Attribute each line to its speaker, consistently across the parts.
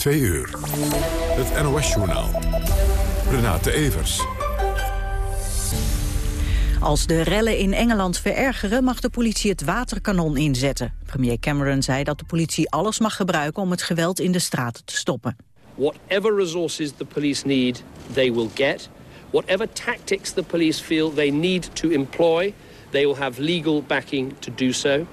Speaker 1: 2 uur. Het NOS-journaal. Renate Evers.
Speaker 2: Als de rellen in Engeland verergeren mag de politie het waterkanon inzetten. Premier Cameron zei dat de politie alles mag gebruiken om het geweld in de straten te stoppen.
Speaker 3: Whatever resources the police need, they will get. Whatever tactics the police feel they need to employ, they will have legal backing to do so.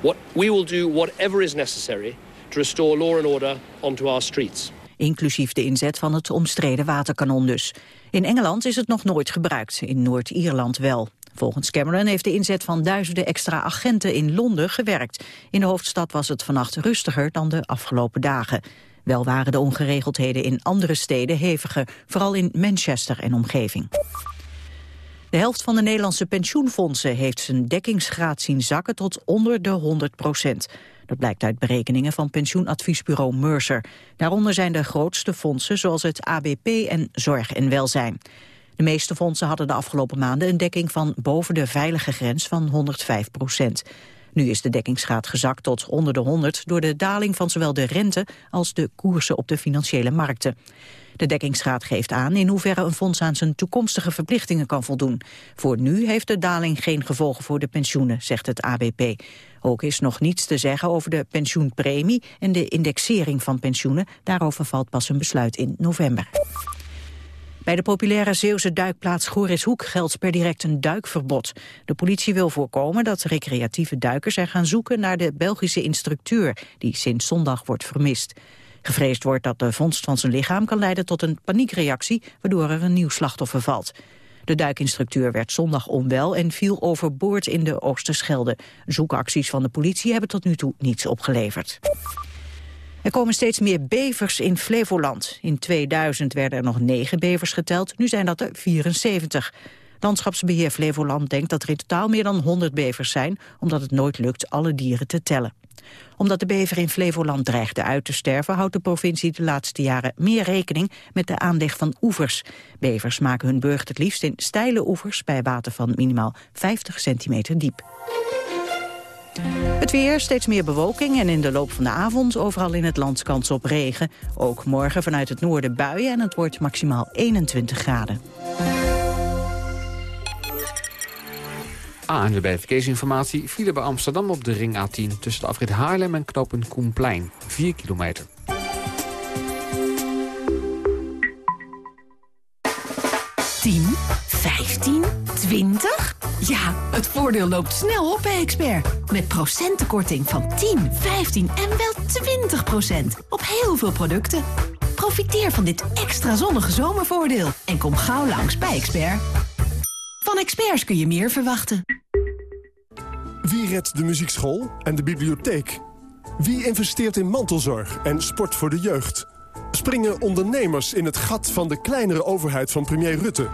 Speaker 3: What, we will do whatever is necessary to restore law and order onto our streets.
Speaker 2: Inclusief de inzet van het omstreden waterkanon dus. In Engeland is het nog nooit gebruikt, in Noord-Ierland wel. Volgens Cameron heeft de inzet van duizenden extra agenten in Londen gewerkt. In de hoofdstad was het vannacht rustiger dan de afgelopen dagen. Wel waren de ongeregeldheden in andere steden heviger, vooral in Manchester en omgeving. De helft van de Nederlandse pensioenfondsen heeft zijn dekkingsgraad zien zakken tot onder de 100 procent. Dat blijkt uit berekeningen van pensioenadviesbureau Mercer. Daaronder zijn de grootste fondsen zoals het ABP en Zorg en Welzijn. De meeste fondsen hadden de afgelopen maanden een dekking van boven de veilige grens van 105 procent. Nu is de dekkingsgraad gezakt tot onder de 100 door de daling van zowel de rente als de koersen op de financiële markten. De dekkingsgraad geeft aan in hoeverre een fonds aan zijn toekomstige verplichtingen kan voldoen. Voor nu heeft de daling geen gevolgen voor de pensioenen, zegt het ABP. Ook is nog niets te zeggen over de pensioenpremie en de indexering van pensioenen. Daarover valt pas een besluit in november. Bij de populaire Zeeuwse duikplaats Gorishoek geldt per direct een duikverbod. De politie wil voorkomen dat recreatieve duikers er gaan zoeken naar de Belgische instructeur die sinds zondag wordt vermist. Gevreesd wordt dat de vondst van zijn lichaam kan leiden tot een paniekreactie, waardoor er een nieuw slachtoffer valt. De duikinstructeur werd zondag onwel en viel overboord in de Oosterschelde. Zoekacties van de politie hebben tot nu toe niets opgeleverd. Er komen steeds meer bevers in Flevoland. In 2000 werden er nog negen bevers geteld, nu zijn dat er 74. Landschapsbeheer Flevoland denkt dat er in totaal meer dan 100 bevers zijn... omdat het nooit lukt alle dieren te tellen omdat de bever in Flevoland dreigde uit te sterven... houdt de provincie de laatste jaren meer rekening met de aanleg van oevers. Bevers maken hun burcht het liefst in steile oevers... bij water van minimaal 50 centimeter diep. Het weer, steeds meer bewolking en in de loop van de avond overal in het land kans op regen. Ook morgen vanuit het noorden buien en het wordt maximaal 21 graden.
Speaker 4: ANWB Verkeersinformatie file bij Amsterdam op de ring A10... tussen de afrit Haarlem en knopen Koenplein. 4 kilometer.
Speaker 5: Tien, 15, 20? Ja, het voordeel loopt snel op bij Expert. Met procentenkorting van 10, 15 en wel 20 procent. Op heel veel producten. Profiteer van dit extra zonnige zomervoordeel. En kom gauw langs bij Expert. Van experts kun je meer verwachten.
Speaker 6: Wie redt de muziekschool en de bibliotheek? Wie investeert in mantelzorg en sport voor de jeugd? Springen ondernemers in het gat van de kleinere overheid van premier Rutte?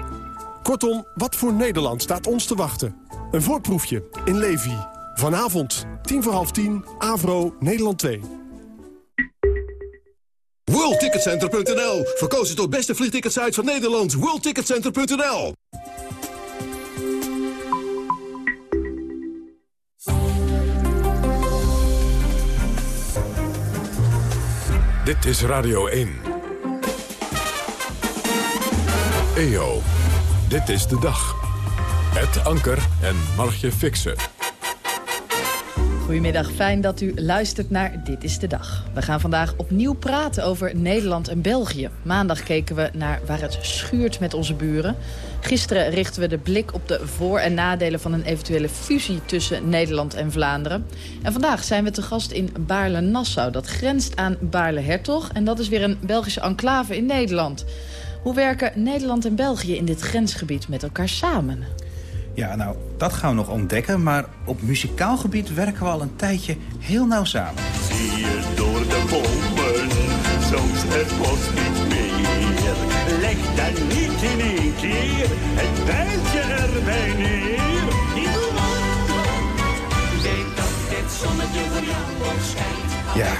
Speaker 6: Kortom, wat voor Nederland staat ons te wachten? Een voorproefje in Levi. Vanavond, tien voor half tien, Avro, Nederland 2.
Speaker 7: WorldTicketCenter.nl Verkozen tot beste vliegticketsite van Nederland. WorldTicketCenter.nl
Speaker 1: Dit is Radio 1. EO, dit is de dag. Het Anker en Margje Fixen.
Speaker 8: Goedemiddag, fijn dat u luistert naar Dit is de Dag. We gaan vandaag opnieuw praten over Nederland en België. Maandag keken we naar waar het schuurt met onze buren. Gisteren richten we de blik op de voor- en nadelen van een eventuele fusie tussen Nederland en Vlaanderen. En vandaag zijn we te gast in Baarle-Nassau. Dat grenst aan Baarle-Hertog en dat is weer een Belgische enclave in Nederland. Hoe werken Nederland en België in dit grensgebied met elkaar samen?
Speaker 9: Ja, nou, dat gaan we nog ontdekken. Maar op muzikaal gebied werken we al een tijdje heel nauw samen.
Speaker 10: Zie je door de bomen, soms het bos niet meer. Leg dan niet in één keer het pijltje erbij neer. Weet dat dit zonnetje voor jou schijnt.
Speaker 9: Ja,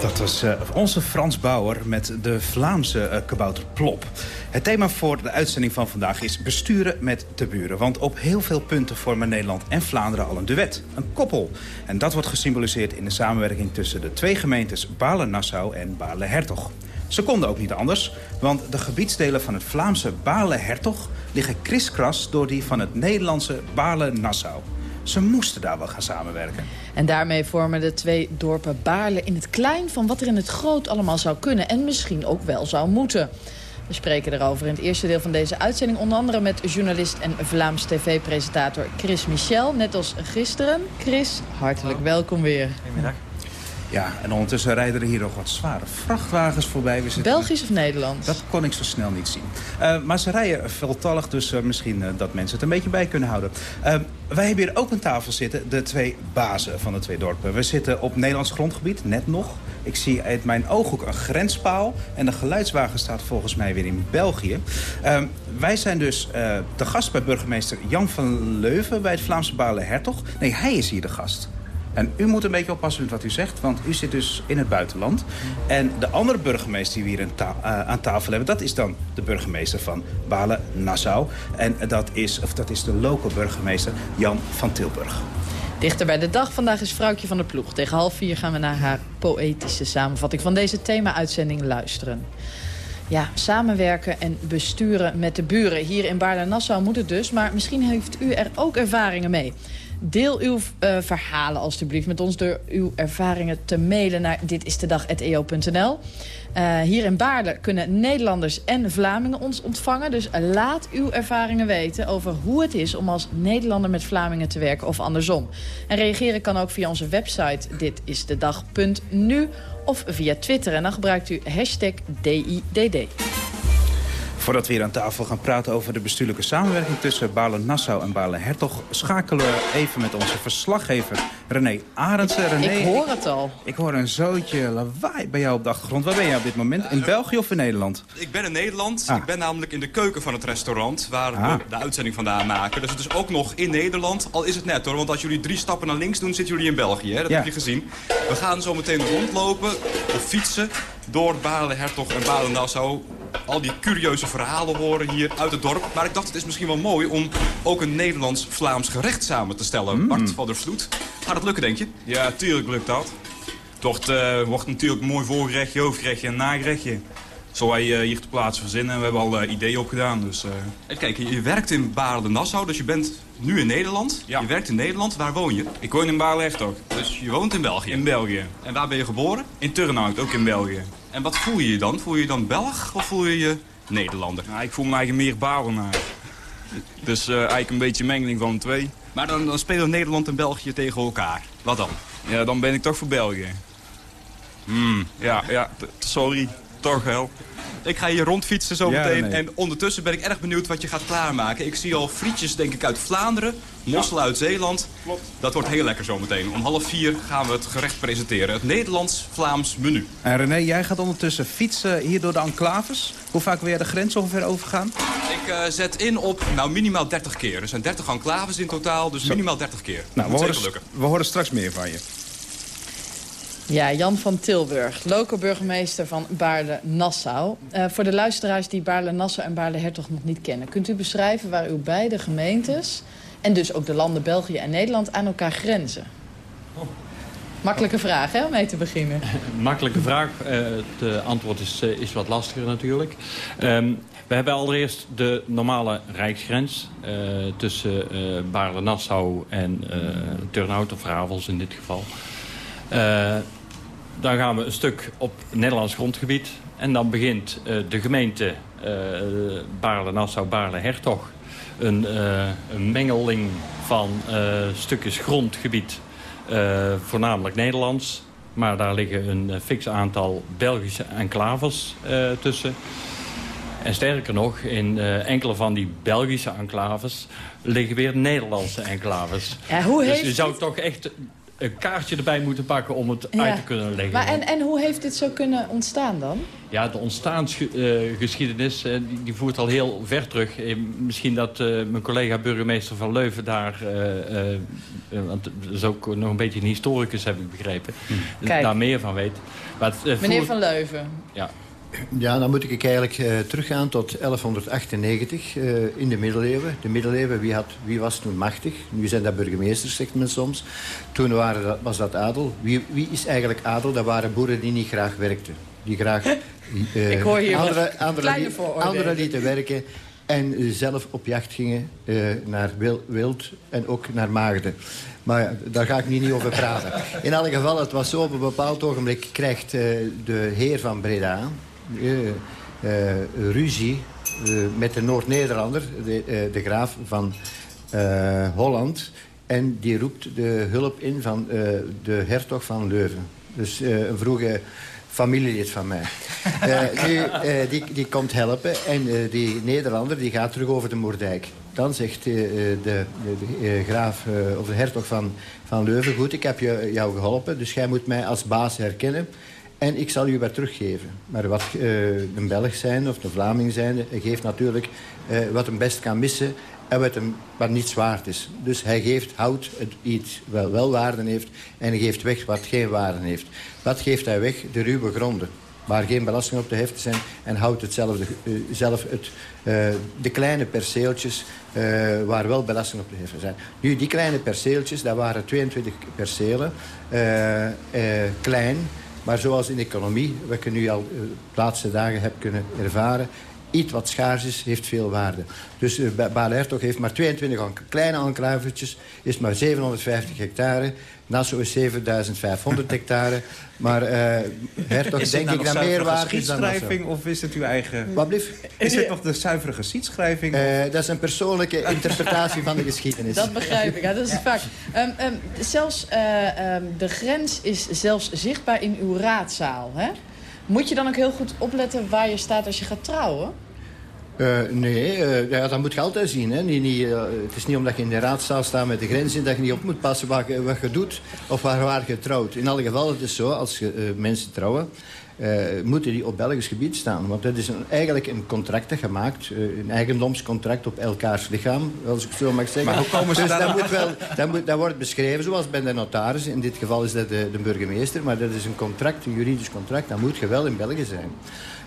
Speaker 9: Dat was uh, onze Frans Bauer met de Vlaamse uh, kabouter Plop. Het thema voor de uitzending van vandaag is besturen met de buren. Want op heel veel punten vormen Nederland en Vlaanderen al een duet. Een koppel. En dat wordt gesymboliseerd in de samenwerking tussen de twee gemeentes Balen-Nassau en Balen-Hertog. Ze konden ook niet anders, want de gebiedsdelen van het Vlaamse Balen-Hertog... liggen kriskras door die van het Nederlandse Balen-Nassau. Ze moesten daar wel gaan samenwerken.
Speaker 8: En daarmee vormen de twee dorpen Baarle in het klein... van wat er in het groot allemaal zou kunnen en misschien ook wel zou moeten. We spreken erover in het eerste deel van deze uitzending... onder andere met journalist en Vlaams tv-presentator Chris Michel. Net als gisteren. Chris, hartelijk welkom weer.
Speaker 11: Goedemiddag.
Speaker 9: Ja, en ondertussen rijden er hier nog wat zware vrachtwagens voorbij.
Speaker 8: We Belgisch of Nederlands?
Speaker 9: Dat kon ik zo snel niet zien. Uh, maar ze rijden veeltallig, dus uh, misschien uh, dat mensen het een beetje bij kunnen houden. wij hebben hier ook een tafel zitten, de twee bazen van de twee dorpen. We zitten op Nederlands grondgebied, net nog. Ik zie uit mijn ooghoek een grenspaal. En de geluidswagen staat volgens mij weer in België. wij zijn dus de gast bij burgemeester Jan van Leuven... bij het Vlaamse Balen Hertog. Nee, hij is hier de gast. En u moet een beetje oppassen met wat u zegt, want u zit dus in het buitenland. En de andere burgemeester die we hier uh, aan tafel hebben... dat is dan de burgemeester van Balen-Nassau. En dat is, of dat is de lokale burgemeester Jan van Tilburg.
Speaker 8: Dichter bij de dag. Vandaag is Vrouwtje van de Ploeg. Tegen half vier gaan we naar haar poëtische samenvatting van deze thema-uitzending luisteren. Ja, samenwerken en besturen met de buren. Hier in Baarle-Nassau moet het dus, maar misschien heeft u er ook ervaringen mee. Deel uw uh, verhalen alstublieft met ons door uw ervaringen te mailen naar ditistedag.eo.nl. Uh, hier in Baarle kunnen Nederlanders en Vlamingen ons ontvangen. Dus laat uw ervaringen weten over hoe het is om als Nederlander met Vlamingen te werken of andersom. En reageren kan ook via onze website ditistedag.nu of via Twitter. En dan gebruikt u hashtag DIDD.
Speaker 9: Voordat we hier aan tafel gaan praten over de bestuurlijke samenwerking... tussen Balen-Nassau en Balen-Hertog... schakelen we even met onze verslaggever René Arendsen. René,
Speaker 8: ik hoor het al.
Speaker 9: Ik, hoor een zootje lawaai bij jou op de achtergrond. Waar ben je op dit moment? In België of in Nederland?
Speaker 11: Ik ben in Nederland. Ah. Ik ben namelijk in de keuken van het restaurant... waar ah. we de uitzending vandaan maken. Dus het is ook nog in Nederland. Al is het net hoor. Want als jullie drie stappen naar links doen, zitten jullie in België. Hè? Dat heb je gezien. We gaan zo meteen rondlopen of fietsen door Balen-Hertog en Balen-Nassau al die curieuze verhalen horen hier uit het dorp. Maar ik dacht, het is misschien wel mooi om ook een Nederlands-Vlaams gerecht samen te stellen. Mm. Bart van der Vloed. Gaat het lukken, denk je?
Speaker 12: Ja, tuurlijk lukt dat. Toch uh, wordt natuurlijk een mooi voorgerechtje, hoofdgerechtje en nagerechtje. Zo wij uh, hier te plaatsen verzinnen. We hebben al uh, ideeën opgedaan. Dus, uh...
Speaker 11: Even kijken, je werkt in Baarle-Nassau, dus je bent nu in Nederland. Ja. Je werkt in Nederland. Waar woon je?
Speaker 12: Ik woon in Baarle-Hertog.
Speaker 11: Dus je woont in België?
Speaker 12: In België.
Speaker 11: En waar ben je geboren?
Speaker 12: In Turnhout, ook in België.
Speaker 11: En wat voel je je dan? Voel je je dan Belg of voel je je Nederlander?
Speaker 12: Nou, ik voel me eigenlijk meer Baarlenaar. Dus uh, eigenlijk een beetje mengeling van de twee.
Speaker 11: Maar dan, dan spelen Nederland en België tegen elkaar. Wat dan?
Speaker 12: Ja, dan ben ik toch voor België. Hmm, ja, ja, sorry. Toch wel.
Speaker 11: Ik ga hier rondfietsen zo meteen. En ondertussen ben ik erg benieuwd wat je gaat klaarmaken. Ik zie al frietjes denk ik uit Vlaanderen. Mossel uit Zeeland. Klopt. Dat wordt heel lekker zo meteen. Om half vier gaan we het gerecht presenteren. Het Nederlands-Vlaams menu.
Speaker 9: En René, jij gaat ondertussen fietsen hier door de enclaves. Hoe vaak wil jij de grens ongeveer overgaan?
Speaker 11: Ik uh, zet in op nou, minimaal 30 keer. Er zijn 30 enclaves in totaal, dus minimaal 30 keer.
Speaker 9: Nou, we horen, we horen straks meer van je.
Speaker 8: Ja, Jan van Tilburg, lokale burgemeester van Baarle-Nassau. Uh, voor de luisteraars die Baarle-Nassau en Baarle-Hertog nog niet kennen... kunt u beschrijven waar uw beide gemeentes... en dus ook de landen België en Nederland aan elkaar grenzen? Oh. Makkelijke vraag, hè, om mee te beginnen.
Speaker 13: Makkelijke vraag. Uh, het antwoord is, uh, is wat lastiger natuurlijk. Um, we hebben allereerst de normale rijksgrens... Uh, tussen Baarle-Nassau en Turnhout, of Ravels in dit geval... Dan gaan we een stuk op Nederlands grondgebied. En dan begint uh, de gemeente uh, Baarle-Nassau, Baarle-Hertog... Een, uh, een, mengeling van stukjes grondgebied, voornamelijk Nederlands. Maar daar liggen een fix aantal Belgische enclaves tussen. En sterker nog, in enkele van die Belgische enclaves liggen weer Nederlandse enclaves.
Speaker 8: Ja, hoe
Speaker 13: dus
Speaker 8: heeft
Speaker 13: je zou toch echt een kaartje erbij moeten pakken om het
Speaker 8: Ja.
Speaker 13: uit te kunnen leggen.
Speaker 8: Maar en, en hoe heeft dit zo kunnen ontstaan dan?
Speaker 13: Ja, de ontstaansgeschiedenis eh, die, die voert al heel ver terug. Eh, misschien dat eh, mijn collega burgemeester van Leuven daar... eh, eh, eh, want dat is ook nog een beetje een historicus, heb ik begrepen.
Speaker 8: Kijk.
Speaker 13: Daar meer van weet. Maar het, eh,
Speaker 8: Meneer
Speaker 13: voert-
Speaker 8: Van Leuven.
Speaker 13: Ja.
Speaker 14: Ja, dan moet ik eigenlijk eh, teruggaan tot 1198 eh, in de middeleeuwen. De middeleeuwen, wie, had, wie was toen machtig? Nu zijn dat burgemeesters, zegt men soms. Toen waren dat, was dat adel. Wie, wie is eigenlijk adel? Dat waren boeren die niet graag werkten. Die graag
Speaker 8: Ik hoor hier wat
Speaker 14: andere, andere, lieten werken en zelf op jacht gingen naar wil- wild en ook naar maagden. Maar daar ga ik nu niet over praten. In elk geval, het was zo, op een bepaald ogenblik krijgt de heer van Breda ruzie eh, met de Noord-Nederlander, de, eh, de graaf van eh, Holland. En die roept de hulp in van eh, de hertog van Leuven. Dus eh, een vroege familielid van mij. Eh, nu, eh, die, die komt helpen en eh, die Nederlander die gaat terug over de Moerdijk. Dan zegt eh, eh, de, de, de, eh, graaf eh, of de hertog van, van Leuven... goed, ik heb je, jou geholpen, dus jij moet mij als baas herkennen... en ik zal u weer teruggeven. Maar wat eh, een Belg zijn of een Vlaming zijn... geeft natuurlijk eh, wat hem best kan missen en wat hem wat niets waard is. Dus hij geeft, houdt het iets wel, wel waarde heeft... en hij geeft weg wat geen waarde heeft. Wat geeft hij weg? De ruwe gronden waar geen belasting op te heften zijn... en houdt hetzelfde, eh, zelf het, eh, de kleine perceeltjes eh, waar wel belasting op te heffen zijn. Nu, die kleine perceeltjes, dat waren 22 percelen, eh, eh, klein... maar zoals in economie, wat ik nu al eh, de laatste dagen heb kunnen ervaren... iets wat schaars is, heeft veel waarde. Dus uh, Baal Hertog heeft maar 22 enk- kleine enclavetjes... is maar 750 hectare... Nassau is 7500 hectare. Maar eh Hertog
Speaker 9: Is het
Speaker 14: denk
Speaker 9: nou
Speaker 14: ik dat meer
Speaker 9: zuivere
Speaker 14: waard is dan Nassau.
Speaker 9: geschiedschrijving of is het uw eigen...
Speaker 14: Wat blieft?
Speaker 9: Is het nog de zuivere geschiedschrijving?
Speaker 14: Eh, dat is een persoonlijke interpretatie van de geschiedenis.
Speaker 8: Dat begrijp ik, ja, dat is vaak. Ehm, ehm, zelfs eh, ehm, de grens is zelfs zichtbaar in uw raadzaal. Hè? Moet je dan ook heel goed opletten waar je staat als je gaat trouwen?
Speaker 14: Eh, nee, eh, dat moet je altijd zien. Hè. Eh, het is niet omdat je in de raadzaal staat met de grens dat je niet op moet passen wat wat je doet of waar, waar je trouwt. In elk geval, het is zo, als je, mensen trouwen... eh, moeten die op Belgisch gebied staan. Want dat is een, eigenlijk een contract gemaakt, eh, een eigendomscontract op elkaars lichaam, als ik zo mag zeggen.
Speaker 9: Maar hoe komen ze
Speaker 14: dus
Speaker 9: daar
Speaker 14: moet wel, dat, moet, dat wordt beschreven zoals bij de notaris. In dit geval is dat de, de burgemeester, maar dat is een contract, een juridisch contract. Dat moet je wel in België zijn.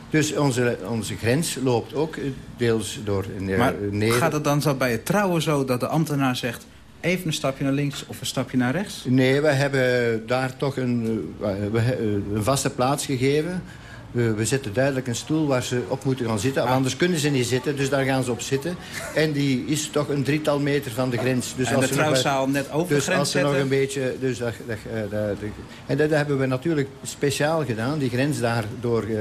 Speaker 14: Dus onze, onze grens loopt ook eh, deels door
Speaker 9: Maar gaat het dan zo bij het trouwen zo dat de ambtenaar zegt... even een stapje naar links of een stapje naar rechts?
Speaker 14: Nee, we hebben daar toch een, eh, eh, een vaste plaats gegeven. We, we zetten duidelijk een stoel waar ze op moeten gaan zitten.
Speaker 9: Ah.
Speaker 14: Want Anders kunnen ze niet zitten, dus daar gaan ze op zitten. En die is toch een drietal meter van de grens. Dus
Speaker 9: En
Speaker 14: als
Speaker 9: de trouwzaal net over de
Speaker 14: dus
Speaker 9: grens
Speaker 14: als ze nog een beetje... Dus dat, dat, dat- en dat hebben we natuurlijk speciaal gedaan. Die grens daar door, eh,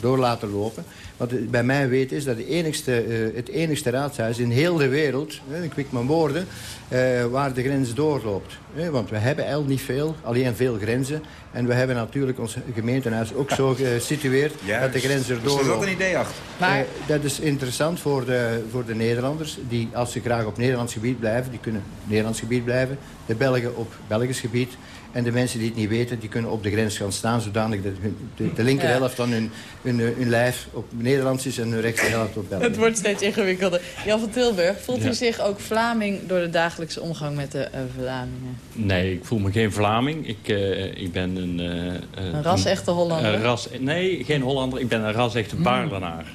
Speaker 14: door laten lopen. Wat bij mij weet is dat de enigste, eh, het enigste raadshuis in heel de wereld... eh, ik wik mijn woorden, eh, waar de grens doorloopt. Want we hebben eigenlijk niet veel, alleen veel grenzen. En we hebben natuurlijk ons gemeentehuis ook zo gesitueerd... dat de grens er
Speaker 9: Dus er is ook
Speaker 14: doorloopt.
Speaker 9: een idee achter.
Speaker 8: Maar-
Speaker 14: Eh, dat is interessant voor de, voor de Nederlanders. Die als ze graag op Nederlands gebied blijven, die kunnen op Nederlands gebied blijven. De Belgen op Belgisch gebied. En de mensen die het niet weten, die kunnen op de grens gaan staan... zodanig dat hun, de, de linker
Speaker 8: Ja.
Speaker 14: helft van hun, hun, eh, hun lijf op Nederlands is... en de rechter helft op Belgisch.
Speaker 8: Het wordt steeds ingewikkelder. Jan van Tilburg, voelt
Speaker 13: Ja.
Speaker 8: u zich ook Vlaming door de dagelijkse omgang met de eh, Vlamingen?
Speaker 13: Nee, ik voel me geen Vlaming. Ik, eh, ik ben een... eh,
Speaker 8: Een ras-echte Hollander?
Speaker 13: Een ras, nee, geen Hollander. Ik ben een ras-echte
Speaker 8: Hmm.
Speaker 13: Baarlenaar.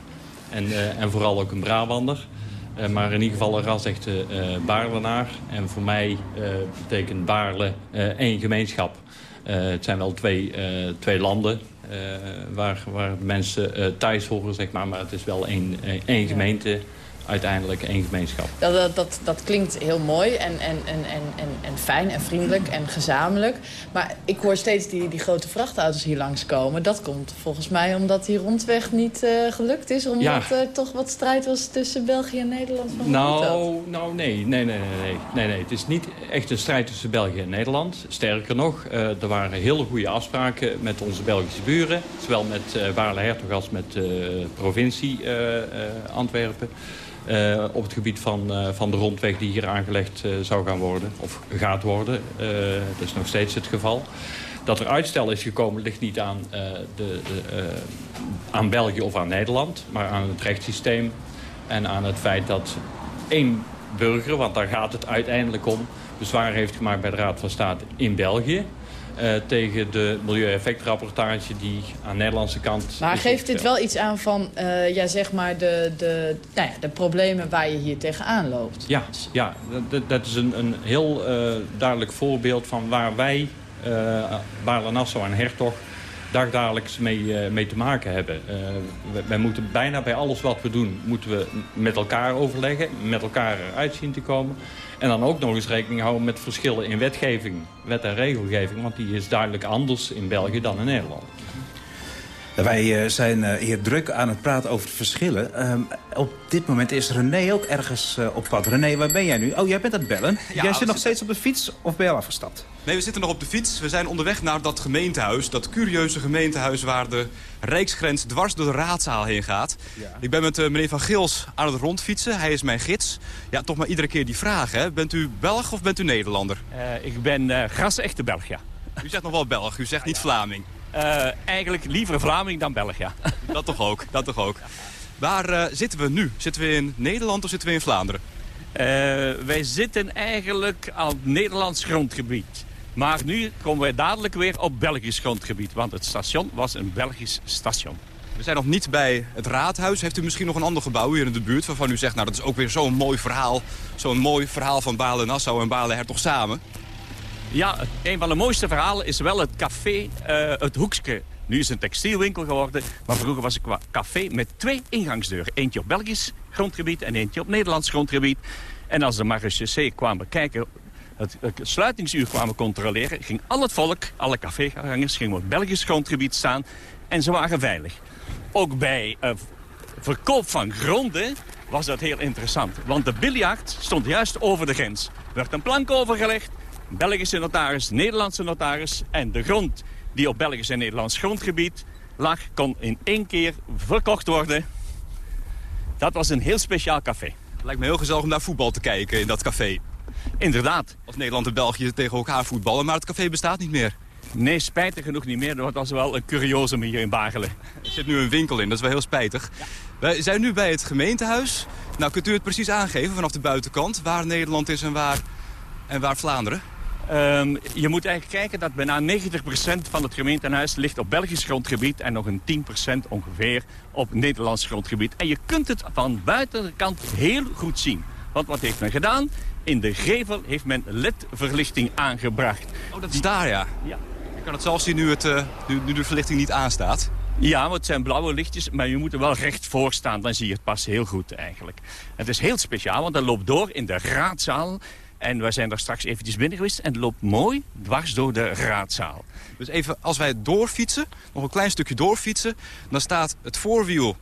Speaker 13: En, eh, en vooral ook een Brabander. Eh, maar in ieder geval een ras-echte eh Baarlenaar. En voor mij eh, betekent Baarle eh, één gemeenschap. Eh, het zijn wel twee, eh, twee landen eh, waar, waar mensen eh, thuis horen, zeg maar. Maar het is wel één- één gemeente, uiteindelijk één gemeenschap.
Speaker 8: Dat, dat, dat, dat klinkt heel mooi en, en, en, en, en, fijn en vriendelijk en gezamenlijk. Maar ik hoor steeds die, die grote vrachtauto's hier langskomen. Dat komt volgens mij omdat die rondweg niet eh, gelukt is. Omdat
Speaker 13: Ja.
Speaker 8: er toch wat strijd was tussen België en Nederland. Dat?
Speaker 13: Nou, nou nee. Nee, nee, nee, nee, nee, nee. Het is niet echt een strijd tussen België en Nederland. Sterker nog, eh, er waren hele goede afspraken met onze Belgische buren. Zowel met eh Waarle Hertog als met de provincie eh, eh, Antwerpen. Uh, op het gebied van, uh, van de rondweg die hier aangelegd uh, zou gaan worden. Of gaat worden. dat is nog steeds het geval. Dat er uitstel is gekomen ligt niet aan, de, de, aan België of aan Nederland. Maar aan het rechtssysteem. En aan het feit dat één burger, want daar gaat het uiteindelijk om... bezwaar heeft gemaakt bij de Raad van State in België. Uh, tegen de milieueffectrapportage die aan de Nederlandse kant...
Speaker 8: Maar geeft dit wel iets aan van uh, ja, zeg maar de, de, nou ja, de problemen waar je hier tegenaan loopt?
Speaker 13: Ja, ja dat, dat is een, een heel uh, duidelijk voorbeeld van waar wij, uh, Nassau en Hertog dagdagelijks mee, uh, mee te maken hebben. Uh, wij moeten bijna bij alles wat we doen, moeten we met elkaar overleggen, met elkaar eruit zien te komen. En dan ook nog eens rekening houden met verschillen in wetgeving, wet en regelgeving, want die is duidelijk anders in België dan in Nederland.
Speaker 9: Wij uh, zijn uh, hier druk aan het praten over de verschillen. Um, op dit moment is René ook ergens uh, op pad. René, waar ben jij nu? Oh, jij bent aan het bellen. Ja, jij zit nog steeds op de fiets of ben je al afgestapt?
Speaker 11: Nee, we zitten nog op de fiets. We zijn onderweg naar dat gemeentehuis. Dat curieuze gemeentehuis waar de rijksgrens dwars door de raadzaal heen gaat. Ja. Ik ben met meneer Van Gils aan het rondfietsen. Hij is mijn gids. Ja, toch maar iedere keer die vraag, hè. Bent u Belg of bent u Nederlander?
Speaker 15: ik ben gras-echte Belg, ja.
Speaker 11: U zegt nog wel Belg, u zegt niet Vlaming.
Speaker 15: Uh, eigenlijk liever Vlaming dan Belg, ja.
Speaker 11: Dat toch ook, dat toch ook. Waar uh, zitten we nu? Zitten we in Nederland of zitten we in Vlaanderen?
Speaker 15: Uh, wij zitten eigenlijk aan Nederlands grondgebied. Maar nu komen wij dadelijk weer op Belgisch grondgebied. Want het station was een Belgisch station.
Speaker 11: We zijn nog niet bij het raadhuis. Heeft u misschien nog een ander gebouw hier in de buurt... waarvan u zegt, nou dat is ook weer zo'n mooi verhaal. Zo'n mooi verhaal van Balen-Nassau en Balen-Hertog samen.
Speaker 15: Ja, een van de mooiste verhalen is wel het café uh, Het Hoekske. Nu is het een textielwinkel geworden, maar vroeger was het café met twee ingangsdeuren. Eentje op Belgisch grondgebied en eentje op Nederlands grondgebied. En als de marechaussee kwamen kijken, het, het sluitingsuur kwamen controleren... ging al het volk, alle cafégangers, gingen op Belgisch grondgebied staan. En ze waren veilig. Ook bij uh, verkoop van gronden was dat heel interessant. Want de biljart stond juist over de grens. Er werd een plank overgelegd Belgische notaris, Nederlandse notaris. En de grond die op Belgisch en Nederlands grondgebied lag, kon in één keer verkocht worden. Dat was een heel speciaal café.
Speaker 11: Lijkt me heel gezellig om naar voetbal te kijken in dat café.
Speaker 15: Inderdaad.
Speaker 11: Als Nederland en België tegen elkaar voetballen, maar het café bestaat niet meer.
Speaker 15: Nee, spijtig genoeg niet meer. Dat was wel een curiosum hier in Bagelen.
Speaker 11: Er zit nu een winkel in, dat is wel heel spijtig. Ja. Wij zijn nu bij het gemeentehuis. Nou, kunt u het precies aangeven vanaf de buitenkant... waar Nederland is en waar, en waar Vlaanderen?
Speaker 15: Um, je moet eigenlijk kijken dat bijna 90% van het gemeentehuis ligt op Belgisch grondgebied... en nog een 10% ongeveer op Nederlands grondgebied. En je kunt het van buitenkant heel goed zien. Want wat heeft men gedaan? In de gevel heeft men ledverlichting aangebracht.
Speaker 11: Oh, dat is daar, ja. ja. Je kan het zelfs zien nu, het, uh, nu, nu de verlichting niet aanstaat.
Speaker 15: Ja, want het zijn blauwe lichtjes, maar je moet er wel recht voor staan. Dan zie je het pas heel goed eigenlijk. Het is heel speciaal, want dat loopt door in de raadzaal. En wij zijn daar straks eventjes binnen geweest en het loopt mooi dwars door de raadzaal.
Speaker 11: Dus even, als wij doorfietsen, nog een klein stukje doorfietsen... dan staat het voorwiel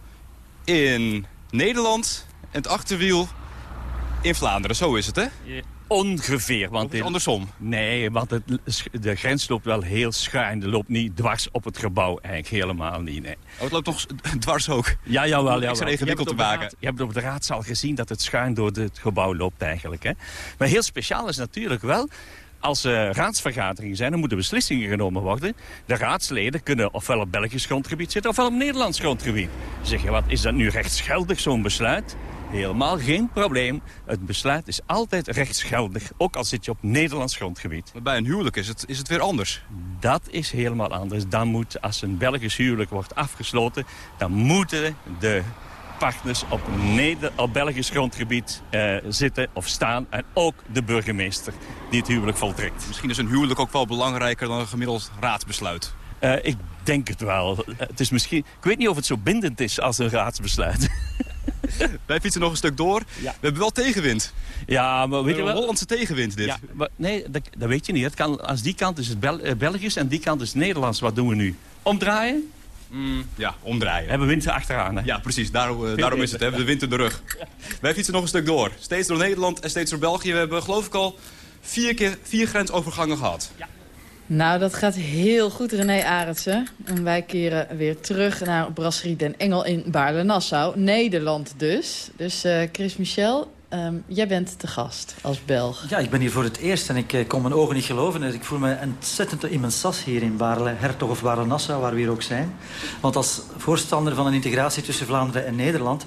Speaker 11: in Nederland en het achterwiel in Vlaanderen. Zo is het, hè?
Speaker 15: Ongeveer. Want
Speaker 11: dit, andersom?
Speaker 15: Nee, want het, de grens loopt wel heel schuin. Het loopt niet dwars op het gebouw. Eigenlijk helemaal niet, nee.
Speaker 11: Oh, het loopt nog dwars ook?
Speaker 15: Ja, jawel. jawel.
Speaker 11: Ingewikkeld te maken.
Speaker 15: je hebt op de raadszaal gezien dat het schuin door het gebouw loopt eigenlijk. Hè? Maar heel speciaal is natuurlijk wel als er raadsvergaderingen zijn, dan moeten beslissingen genomen worden. De raadsleden kunnen ofwel op Belgisch grondgebied zitten, ofwel op Nederlands grondgebied. Dan zeg je, wat is dat nu rechtsgeldig, zo'n besluit? Helemaal geen probleem. Het besluit is altijd rechtsgeldig, ook al zit je op Nederlands grondgebied.
Speaker 11: Maar bij een huwelijk is het, is het weer anders.
Speaker 15: Dat is helemaal anders. Dan moet, als een Belgisch huwelijk wordt afgesloten... dan moeten de partners op, Neder op Belgisch grondgebied uh, zitten of staan. En ook de burgemeester die het huwelijk voltrekt.
Speaker 11: Misschien is een huwelijk ook wel belangrijker dan een gemiddeld raadsbesluit.
Speaker 15: Uh, ik denk het wel. Het is misschien, ik weet niet of het zo bindend is als een raadsbesluit.
Speaker 11: Wij fietsen nog een stuk door. We hebben wel tegenwind.
Speaker 15: Ja, maar weet je wel...
Speaker 11: Hollandse tegenwind dit. Ja,
Speaker 15: maar nee, dat, dat, weet je niet. Het kan, als die kant is het Bel eh, Belgisch en die kant is het Nederlands. Wat doen we nu? Omdraaien?
Speaker 11: Mm, ja, omdraaien. We
Speaker 15: hebben wind achteraan. Hè?
Speaker 11: Ja, precies. Daarom, uh, daarom is het. We hebben de wind in de rug. Wij fietsen nog een stuk door. Steeds door Nederland en steeds door België. We hebben geloof ik al vier keer vier grensovergangen gehad.
Speaker 15: Ja.
Speaker 8: Nou, dat gaat heel goed, René Arendsen. En wij keren weer terug naar Brasserie Den Engel in Baarle-Nassau. Nederland dus. Dus uh, Chris Michel, um, jij bent te gast als Belg.
Speaker 16: Ja, ik ben hier voor het eerst en ik uh, kon mijn ogen niet geloven. Dus ik voel me ontzettend in mijn sas hier in Baarle, Hertog of Baarle-Nassau, waar we hier ook zijn. Want als voorstander van een integratie tussen Vlaanderen en Nederland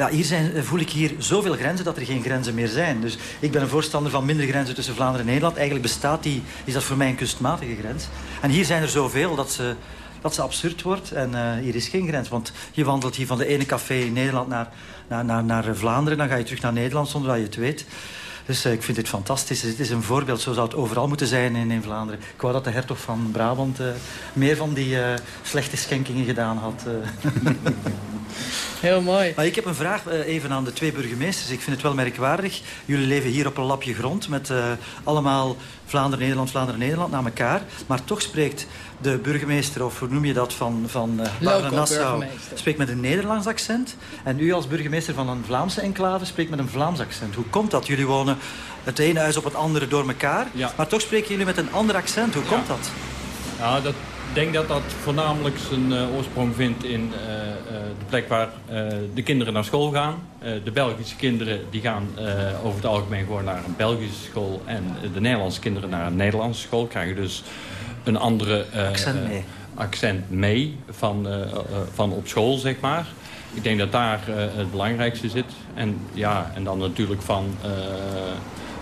Speaker 16: ja, hier zijn, eh, voel ik hier zoveel grenzen dat er geen grenzen meer zijn. Dus ik ben een voorstander van minder grenzen tussen Vlaanderen en Nederland. Eigenlijk bestaat die, is dat voor mij een kunstmatige grens. En hier zijn er zoveel dat ze, dat ze absurd wordt. En uh, hier is geen grens. Want je wandelt hier van de ene café in Nederland naar, naar, naar, naar Vlaanderen. Dan ga je terug naar Nederland zonder dat je het weet. Dus uh, ik vind dit fantastisch. Het is een voorbeeld, zo zou het overal moeten zijn in, in Vlaanderen. Ik wou dat de hertog van Brabant uh, meer van die uh, slechte schenkingen gedaan had.
Speaker 8: Heel mooi.
Speaker 16: Maar ik heb een vraag even aan de twee burgemeesters. Ik vind het wel merkwaardig. Jullie leven hier op een lapje grond met allemaal Vlaanderen, Nederland, Vlaanderen, Nederland naar elkaar. Maar toch spreekt de burgemeester, of hoe noem je dat, van, van uh, Nassau... spreekt met een Nederlands accent. En u als burgemeester van een Vlaamse enclave spreekt met een Vlaams accent. Hoe komt dat? Jullie wonen het ene huis op het andere door elkaar. Ja. Maar toch spreken jullie met een ander accent. Hoe komt dat?
Speaker 13: Ja, dat, ik denk dat dat voornamelijk zijn uh, oorsprong vindt in uh, de plek waar de kinderen naar school gaan. de Belgische kinderen die gaan over het algemeen gewoon naar een Belgische school. En de Nederlandse kinderen naar een Nederlandse school. Krijgen dus een andere
Speaker 16: accent mee,
Speaker 13: accent mee van, van op school, zeg maar. Ik denk dat daar het belangrijkste zit. En, ja, en dan natuurlijk van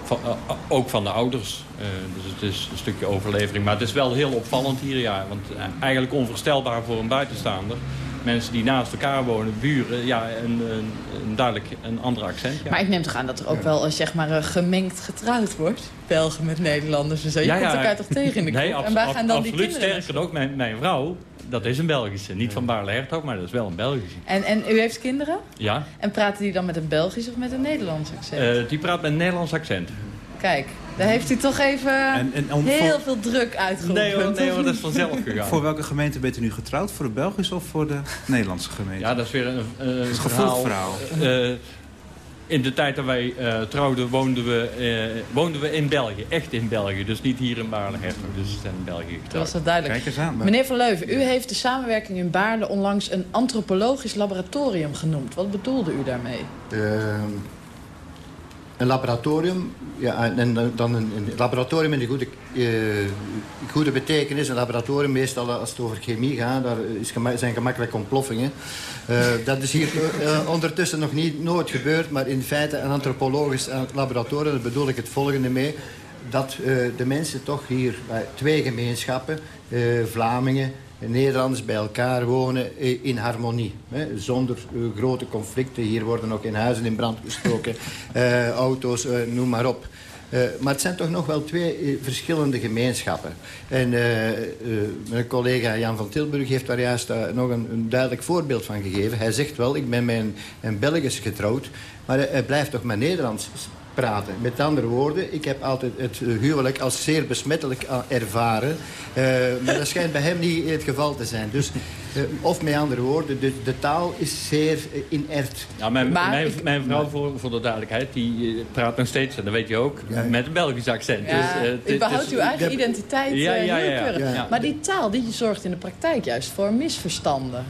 Speaker 13: van, uh, ook van de ouders. Uh, dus het is een stukje overlevering. Maar het is wel heel opvallend hier, ja. Want uh, eigenlijk onvoorstelbaar voor een buitenstaander. Mensen die naast elkaar wonen, buren, ja, een, een, een duidelijk een ander accent. Ja.
Speaker 8: Maar ik neem toch aan dat er ook wel zeg maar, gemengd getrouwd wordt? Belgen met Nederlanders en zo. Je ja, komt elkaar toch tegen in de?
Speaker 13: Nee,
Speaker 8: en waar gaan dan
Speaker 13: absoluut.
Speaker 8: die kinderen
Speaker 13: sterker ook, mijn, mijn vrouw, dat is een Belgische. Niet van Baarle Hertog, maar dat is wel een Belgische.
Speaker 8: En, en u heeft kinderen?
Speaker 13: Ja.
Speaker 8: En praten die dan met een Belgisch of met een Nederlands accent?
Speaker 13: Uh, die praat met een Nederlands accent.
Speaker 8: Kijk, daar heeft u toch even en, en om, heel voor... veel druk uitgeoefend.
Speaker 13: Nee hoor, nee hoor, dat is vanzelf gegaan.
Speaker 9: voor welke gemeente bent u nu getrouwd? Voor de Belgische of voor de Nederlandse gemeente?
Speaker 13: Ja, dat is weer een, uh,
Speaker 9: een gevoelig verhaal.
Speaker 13: Uh, in de tijd dat wij uh, trouwden woonden we, uh, woonden we in België. Echt in België. Dus niet hier in Baarle-Hertog. Dus we zijn in België getrouwd.
Speaker 8: Dat was dat duidelijk.
Speaker 9: Kijk eens aan.
Speaker 8: Meneer Van Leuven, u heeft de samenwerking in Baarle onlangs een antropologisch laboratorium genoemd. Wat bedoelde u daarmee?
Speaker 14: Een laboratorium, ja, en dan een, laboratorium in de goede, uh, goede betekenis. Een laboratorium, meestal als het over chemie gaat, daar is zijn gemakkelijk ontploffingen. Uh, dat is hier uh, ondertussen nog niet nooit gebeurd, maar in feite een antropologisch laboratorium, daar bedoel ik het volgende mee. Dat de mensen toch hier twee gemeenschappen, Vlamingen, Nederlanders bij elkaar wonen in harmonie. Hè, zonder uh, grote conflicten. Hier worden ook in huizen in brand gestoken. uh, auto's, uh, noem maar op. maar het zijn toch nog wel twee verschillende gemeenschappen. En mijn collega Jan van Tilburg heeft daar juist nog een, een, duidelijk voorbeeld van gegeven. Hij zegt wel, ik ben met een, een Belgisch getrouwd... maar hij blijft toch met Nederlands praten. Met andere woorden, ik heb altijd het huwelijk als zeer besmettelijk ervaren. Uh, maar dat schijnt bij hem niet het geval te zijn. Dus, uh, of met andere woorden, de, de taal is zeer inert.
Speaker 13: Ja, mijn, mijn, mijn, vrouw, voor, voor de duidelijkheid, die uh, praat nog steeds, en dat weet je ook, ja. met een Belgisch accent.
Speaker 8: Ja, dus, u behoudt uw eigen identiteit ja, ja, ja, Maar die taal, die zorgt in de praktijk juist voor misverstanden.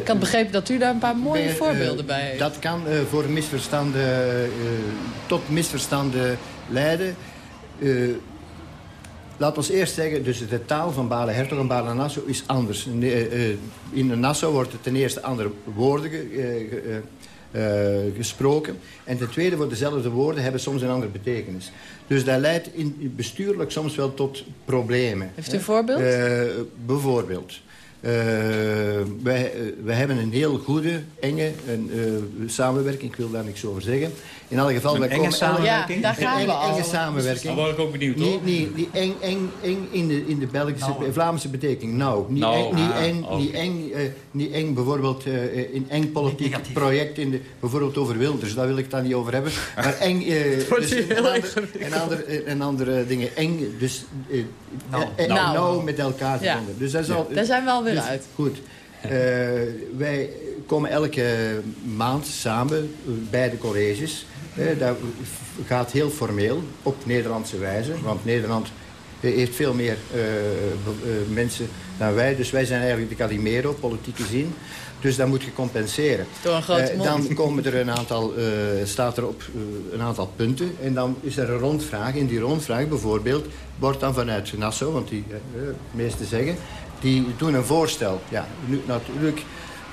Speaker 8: ik had begrepen dat u daar een paar mooie voorbeelden bij heeft.
Speaker 14: Dat kan voor misverstanden, tot misverstanden leiden. Laat ons eerst zeggen, dus de taal van Bale Hertog en Bale Nassau is anders. In de Nassau wordt er ten eerste andere woorden ge, uh, gesproken. En ten tweede, voor dezelfde woorden hebben soms een andere betekenis. Dus dat leidt in, bestuurlijk soms wel tot problemen.
Speaker 8: Heeft u een voorbeeld?
Speaker 14: bijvoorbeeld. Uh, wij, wij hebben een heel goede, enge een, samenwerking. Ik wil daar niks over zeggen. In elk geval,
Speaker 9: een enge samenwerking?
Speaker 8: Ja, daar gaan
Speaker 14: een
Speaker 8: we
Speaker 14: enge, enge samenwerking.
Speaker 13: Daar word ik ook benieuwd,
Speaker 14: hoor. Nee, die eng, eng, eng in de, in de Belgische, nou. Vlaamse betekening. Nou, niet,
Speaker 13: nou,
Speaker 14: eng, niet,
Speaker 13: ah,
Speaker 14: eng,
Speaker 13: okay.
Speaker 14: niet, eng, uh, niet eng bijvoorbeeld uh, in eng politiek Negatief. project, in de, bijvoorbeeld over Wilders. Daar wil ik het dan niet over hebben. Maar eng, uh, dus en, ander, en, andere, en andere dingen. Eng, dus nou, nou, nou, met elkaar verbonden.
Speaker 8: Ja. Dus dat is al, daar zijn we alweer
Speaker 14: dus,
Speaker 8: uit.
Speaker 14: Goed. wij komen elke maand samen bij de colleges... Eh, dat gaat heel formeel, op Nederlandse wijze. Want Nederland heeft veel meer mensen dan wij. Dus wij zijn eigenlijk de Calimero, politiek gezien. Dus dat moet je compenseren.
Speaker 8: Door een grote mond.
Speaker 14: dan komen er een aantal, staat er op een aantal punten. En dan is er een rondvraag. In die rondvraag bijvoorbeeld wordt dan vanuit Nassau, want die meesten zeggen... die doen een voorstel. Ja, nu, natuurlijk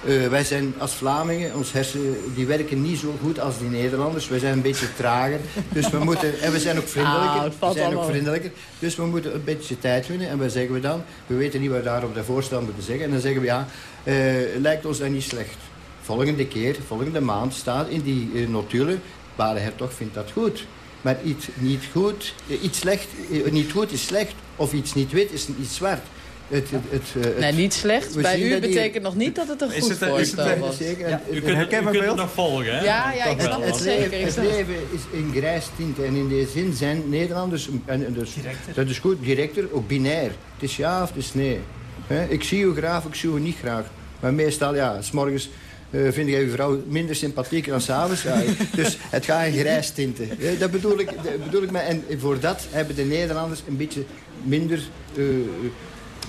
Speaker 14: uh, wij zijn als Vlamingen, ons hersenen, die werken niet zo goed als die Nederlanders. Wij zijn een beetje trager. Dus we moeten, en we zijn ook vriendelijker. Ah, we zijn ook vriendelijker. Dus we moeten een beetje tijd winnen. En wat zeggen we dan? We weten niet wat we daar op de voorstel moeten zeggen. En dan zeggen we, ja, uh, lijkt ons dat niet slecht. Volgende keer, volgende maand, staat in die uh, notulen... Bade Hertog vindt dat goed. Maar iets niet goed, iets slecht, niet goed is slecht. Of iets niet wit is iets zwart.
Speaker 8: Het, het, het, nee, niet slecht. Bij u betekent nog niet dat het een goed het, voorstel is was.
Speaker 13: Zeker, ja, u kunt, u kunt het nog volgen, hè?
Speaker 8: Ja, ja ik snap het zeker.
Speaker 14: Het leven is in grijs tint. En in deze zin zijn Nederlanders... En dus, dat is goed, directer, ook binair. Het is ja of het is nee. Ik zie u graag, ik zie u niet graag. Maar meestal, ja, s'morgens... Uh, vind jij uw vrouw minder sympathiek dan s'avonds. Ja, dus het gaat in grijs tinten. dat, bedoel ik, dat bedoel ik maar. En voor dat hebben de Nederlanders een beetje minder... Uh,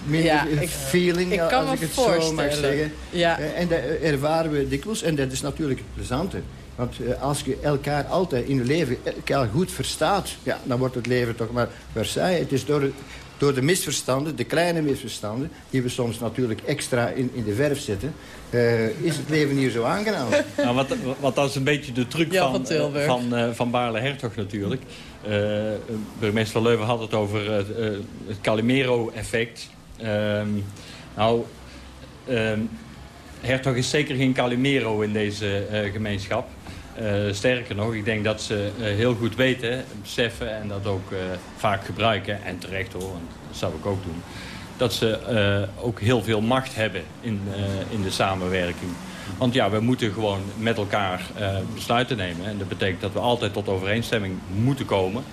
Speaker 14: minder ja, ik, feeling, ik als ik het zo mag zeggen. Ja. Eh, en dat ervaren we dikwijls. En dat is natuurlijk het plezante. Want eh, als je elkaar altijd in je leven elkaar goed verstaat... Ja, dan wordt het leven toch maar Versailles. Het is door, door de misverstanden, de kleine misverstanden... die we soms natuurlijk extra in, in de verf zetten... Uh, is het leven hier zo aangenaam.
Speaker 13: Nou, wat, wat dat is een beetje de truc van, van, van, uh, van Baarle-Hertog natuurlijk. Uh, burgemeester Leuven had het over het Calimero-effect. Um, nou, um, Hertog is zeker geen Calimero in deze uh, gemeenschap. Uh, sterker nog, ik denk dat ze uh, heel goed weten, beseffen en dat ook vaak gebruiken. En terecht hoor, want dat zou ik ook doen. Dat ze ook heel veel macht hebben in, in de samenwerking. Want ja, we moeten gewoon met elkaar besluiten nemen. En dat betekent dat we altijd tot overeenstemming moeten komen.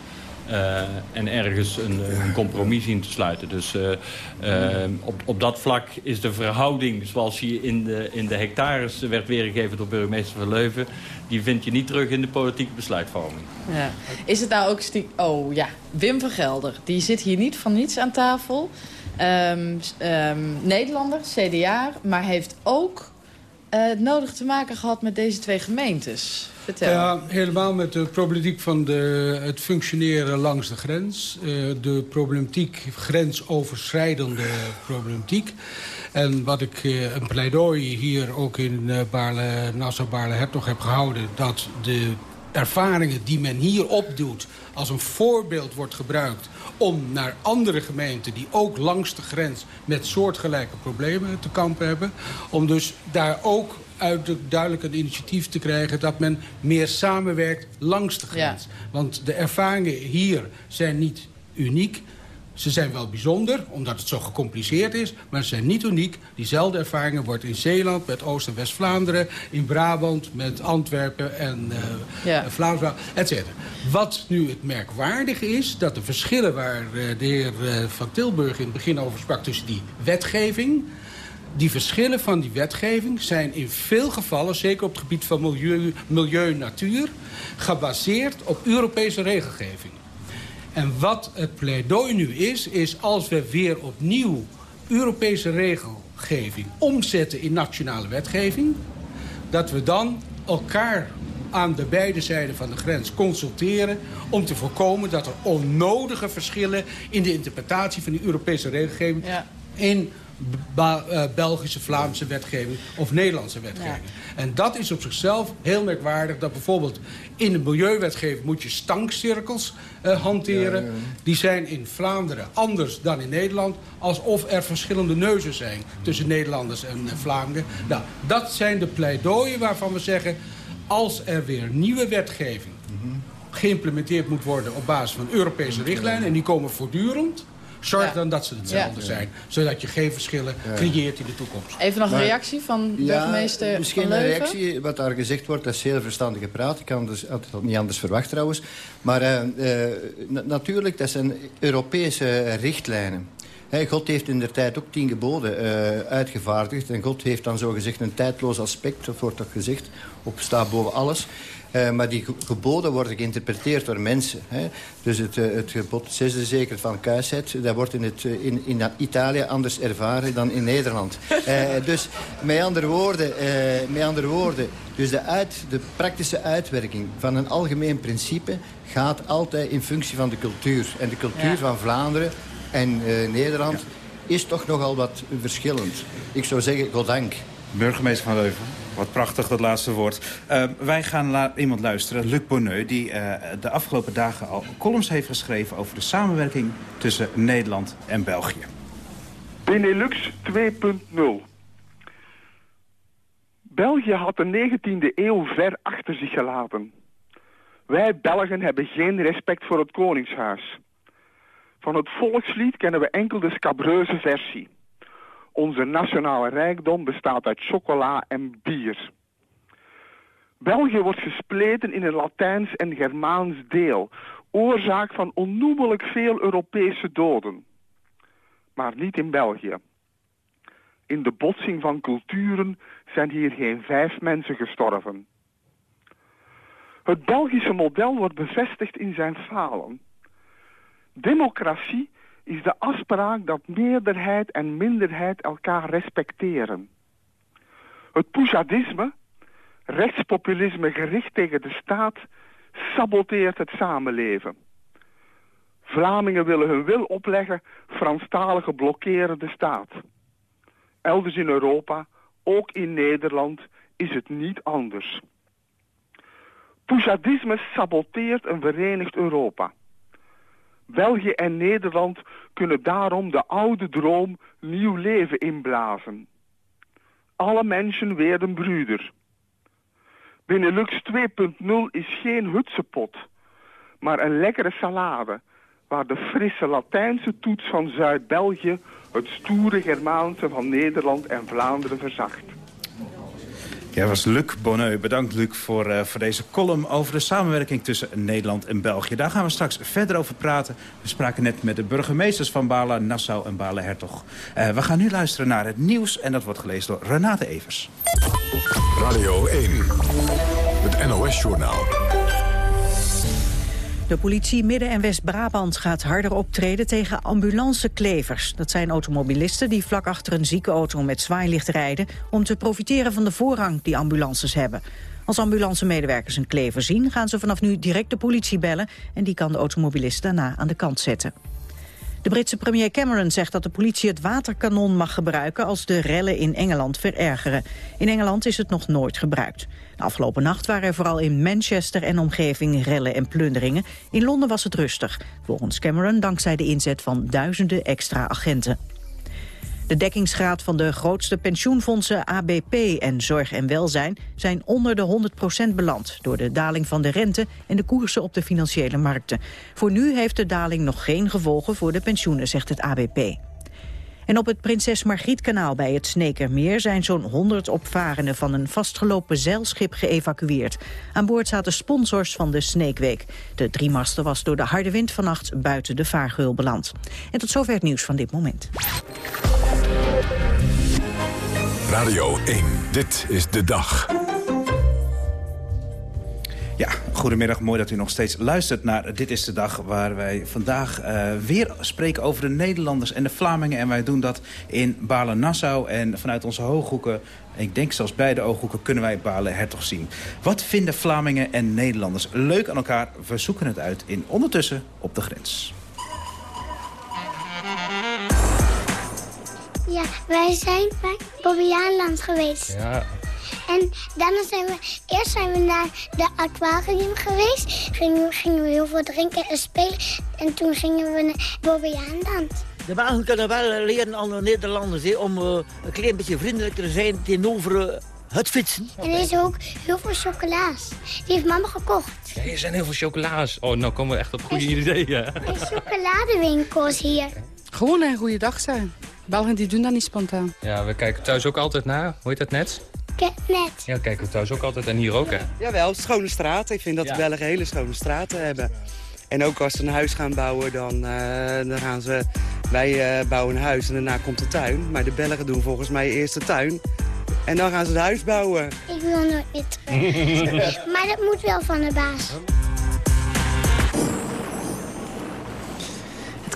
Speaker 13: Uh, en ergens een, een, compromis zien te sluiten. Dus uh, uh, op, op dat vlak is de verhouding zoals die in de, in de hectares werd weergegeven door burgemeester van Leuven... die vind je niet terug in de politieke besluitvorming.
Speaker 8: Ja. Is het nou ook... Oh ja, Wim van Gelder, die zit hier niet van niets aan tafel. Um, um, Nederlander, CDA, maar heeft ook het nodig te maken gehad met deze twee gemeentes.
Speaker 17: Ja, helemaal met de problematiek van de, het functioneren langs de grens. Uh, de problematiek, grensoverschrijdende problematiek. En wat ik uh, een pleidooi hier ook in Baarle, Nassau Baarle Hertog heb gehouden... dat de ervaringen die men hier opdoet als een voorbeeld wordt gebruikt... om naar andere gemeenten die ook langs de grens met soortgelijke problemen te kampen hebben... om dus daar ook uit duidelijk een initiatief te krijgen... dat men meer samenwerkt langs de grens. Want de ervaringen hier zijn niet uniek. Ze zijn wel bijzonder, omdat het zo gecompliceerd is... maar ze zijn niet uniek. Diezelfde ervaringen wordt in Zeeland met Oost- en West-Vlaanderen... in Brabant met Antwerpen en uh, ja. Vlaanderen, et Wat nu het merkwaardige is, dat de verschillen... waar uh, de heer uh, Van Tilburg in het begin over sprak... tussen die wetgeving die verschillen van die wetgeving zijn in veel gevallen... zeker op het gebied van milieu, milieu natuur... gebaseerd op Europese regelgeving. En wat het pleidooi nu is, is als we weer opnieuw Europese regelgeving omzetten in nationale wetgeving... dat we dan elkaar aan de beide zijden van de grens consulteren... om te voorkomen dat er onnodige verschillen in de interpretatie van die Europese regelgeving... Ja. in uh, Belgische, Vlaamse wetgeving of Nederlandse wetgeving. En dat is op zichzelf heel merkwaardig. Dat bijvoorbeeld in de milieuwetgeving moet je stankcirkels uh, hanteren. Die zijn in Vlaanderen anders dan in Nederland. Alsof er verschillende neuzen zijn tussen Nederlanders en uh, Vlamingen. Nou, dat zijn de pleidooien waarvan we zeggen... als er weer nieuwe wetgeving geïmplementeerd moet worden op basis van Europese richtlijnen... en die komen voortdurend Zorg dan dat ze hetzelfde zijn. Zodat je geen verschillen creëert in de toekomst.
Speaker 8: Even nog een reactie van burgemeester
Speaker 14: Misschien een reactie. Wat daar gezegd wordt, dat is heel verstandige praat. Ik kan dus altijd niet anders verwacht trouwens. Maar uh, uh, natuurlijk, dat zijn Europese richtlijnen. God heeft in der tijd ook tien geboden uh, uitgevaardigd. En God heeft dan zogezegd een tijdloos aspect, dat wordt toch gezegd, op staat boven alles. Uh, maar die geboden worden geïnterpreteerd door mensen. Hè. Dus het, uh, het gebod zesde zeker van kuisheid... dat wordt in, het, uh, in, in Italië anders ervaren dan in Nederland. dus met andere woorden... met andere woorden dus de, uit, de praktische uitwerking van een algemeen principe... gaat altijd in functie van de cultuur. En de cultuur ja. van Vlaanderen en Nederland... Ja. is toch nogal wat verschillend. Ik zou zeggen, goddank.
Speaker 9: Burgemeester van Leuven. Wat prachtig, dat laatste woord. Uh, wij gaan iemand luisteren, Luc Bonneux... die uh, de afgelopen dagen al columns heeft geschreven... over de samenwerking tussen Nederland en België.
Speaker 18: Benelux 2.0. België had de 19e eeuw ver achter zich gelaten. Wij Belgen hebben geen respect voor het koningshuis. Van het volkslied kennen we enkel de scabreuze versie... Onze nationale rijkdom bestaat uit chocola en bier. België wordt gespleten in een Latijns en Germaans deel, oorzaak van onnoemelijk veel Europese doden. Maar niet in België. In de botsing van culturen zijn hier geen vijf mensen gestorven. Het Belgische model wordt bevestigd in zijn falen. Democratie is de afspraak dat meerderheid en minderheid elkaar respecteren. Het poujadisme, rechtspopulisme gericht tegen de staat, saboteert het samenleven. Vlamingen willen hun wil opleggen, Franstaligen blokkeren de staat. Elders in Europa, ook in Nederland, is het niet anders. Poujadisme saboteert een verenigd Europa. België en Nederland kunnen daarom de oude droom nieuw leven inblazen. Alle mensen werden broeder. Benelux 2.0 is geen hutsepot, maar een lekkere salade... waar de frisse Latijnse toets van Zuid-België... het stoere Germaanse van Nederland en Vlaanderen verzacht.
Speaker 9: Ja, was Luc Bonneux. Bedankt Luc voor, uh, voor deze column over de samenwerking tussen Nederland en België. Daar gaan we straks verder over praten. We spraken net met de burgemeesters van Bala, Nassau en Bala Hertog. Uh, we gaan nu luisteren naar het nieuws en dat wordt gelezen door Renate Evers.
Speaker 1: Radio 1, het NOS-journaal.
Speaker 2: De politie Midden- en West-Brabant gaat harder optreden tegen ambulanceklevers. Dat zijn automobilisten die vlak achter een zieke auto met zwaailicht rijden... om te profiteren van de voorrang die ambulances hebben. Als ambulancemedewerkers een klever zien, gaan ze vanaf nu direct de politie bellen... en die kan de automobilist daarna aan de kant zetten. De Britse premier Cameron zegt dat de politie het waterkanon mag gebruiken als de rellen in Engeland verergeren. In Engeland is het nog nooit gebruikt. De afgelopen nacht waren er vooral in Manchester en omgeving rellen en plunderingen. In Londen was het rustig. Volgens Cameron dankzij de inzet van duizenden extra agenten. De dekkingsgraad van de grootste pensioenfondsen ABP en Zorg en Welzijn zijn onder de 100% beland door de daling van de rente en de koersen op de financiële markten. Voor nu heeft de daling nog geen gevolgen voor de pensioenen, zegt het ABP. En op het Prinses Margrietkanaal bij het Snekermeer zijn zo'n 100 opvarenden van een vastgelopen zeilschip geëvacueerd. Aan boord zaten sponsors van de Sneekweek. De driemaster was door de harde wind vannacht buiten de vaargeul beland. En tot zover het nieuws van dit moment.
Speaker 1: Radio 1, dit is de dag.
Speaker 9: Ja, goedemiddag. Mooi dat u nog steeds luistert naar Dit is de Dag... waar wij vandaag uh, weer spreken over de Nederlanders en de Vlamingen. En wij doen dat in Balen-Nassau. En vanuit onze hooghoeken, ik denk zelfs beide ooghoeken... kunnen wij Balen-Hertog zien. Wat vinden Vlamingen en Nederlanders leuk aan elkaar? We zoeken het uit in Ondertussen op de Grens.
Speaker 19: Ja, wij zijn bij Bobbejaanland geweest.
Speaker 20: Ja.
Speaker 19: En daarna zijn we, eerst zijn we naar de aquarium geweest. Gingen, gingen we heel veel drinken en spelen. En toen gingen we naar Bobbejaanland.
Speaker 20: De Belgen kunnen wel leren aan de Nederlanders he, om uh, een klein beetje vriendelijker te zijn tegenover uh, het fietsen.
Speaker 19: En er is ook heel veel chocola's. Die heeft mama gekocht.
Speaker 21: Ja, er zijn heel veel chocola's. Oh, nou komen we echt op goede ideeën.
Speaker 19: Er zijn chocoladewinkels hier.
Speaker 22: Gewoon een goede dag zijn. Belgen die doen dat niet spontaan.
Speaker 21: Ja, we kijken thuis ook altijd naar. Hoe heet dat net?
Speaker 19: Net.
Speaker 21: Ja, kijken we thuis ook altijd. En hier ook, hè?
Speaker 23: Jawel, schone straten. Ik vind dat de Belgen hele schone straten hebben. En ook als ze een huis gaan bouwen, dan, uh, dan gaan ze Wij uh, bouwen een huis en daarna komt de tuin. Maar de Belgen doen volgens mij eerst de tuin. En dan gaan ze het huis bouwen.
Speaker 19: Ik wil nooit meer terug. maar dat moet wel van de baas.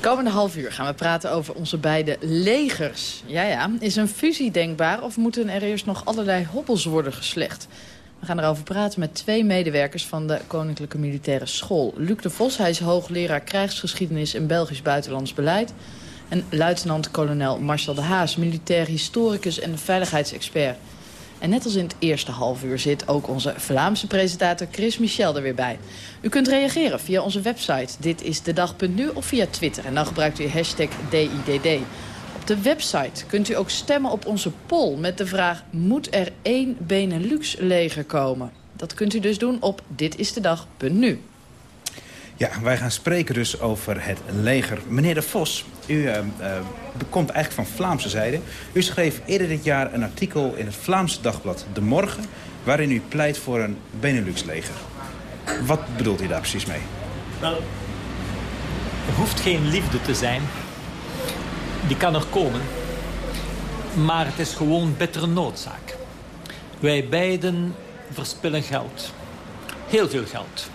Speaker 8: Komende half uur gaan we praten over onze beide legers. Ja, ja. Is een fusie denkbaar of moeten er eerst nog allerlei hobbels worden geslecht? We gaan erover praten met twee medewerkers van de Koninklijke Militaire School. Luc de Vos, hij is hoogleraar krijgsgeschiedenis en Belgisch buitenlands beleid. En luitenant-kolonel Marcel de Haas, militair historicus en veiligheidsexpert. En net als in het eerste half uur zit ook onze Vlaamse presentator Chris Michel er weer bij. U kunt reageren via onze website Dit is de dag.nu of via Twitter. En dan gebruikt u hashtag DIDD. Op de website kunt u ook stemmen op onze poll met de vraag... moet er één Benelux-leger komen? Dat kunt u dus doen op ditistedag.nu.
Speaker 9: Ja, wij gaan spreken dus over het leger. Meneer De Vos, u uh, uh, komt eigenlijk van Vlaamse zijde. U schreef eerder dit jaar een artikel in het Vlaamse dagblad De Morgen... waarin u pleit voor een Benelux-leger. Wat bedoelt u daar precies mee?
Speaker 24: Wel, er hoeft geen liefde te zijn. Die kan er komen. Maar het is gewoon bittere noodzaak. Wij beiden verspillen geld. Heel veel geld.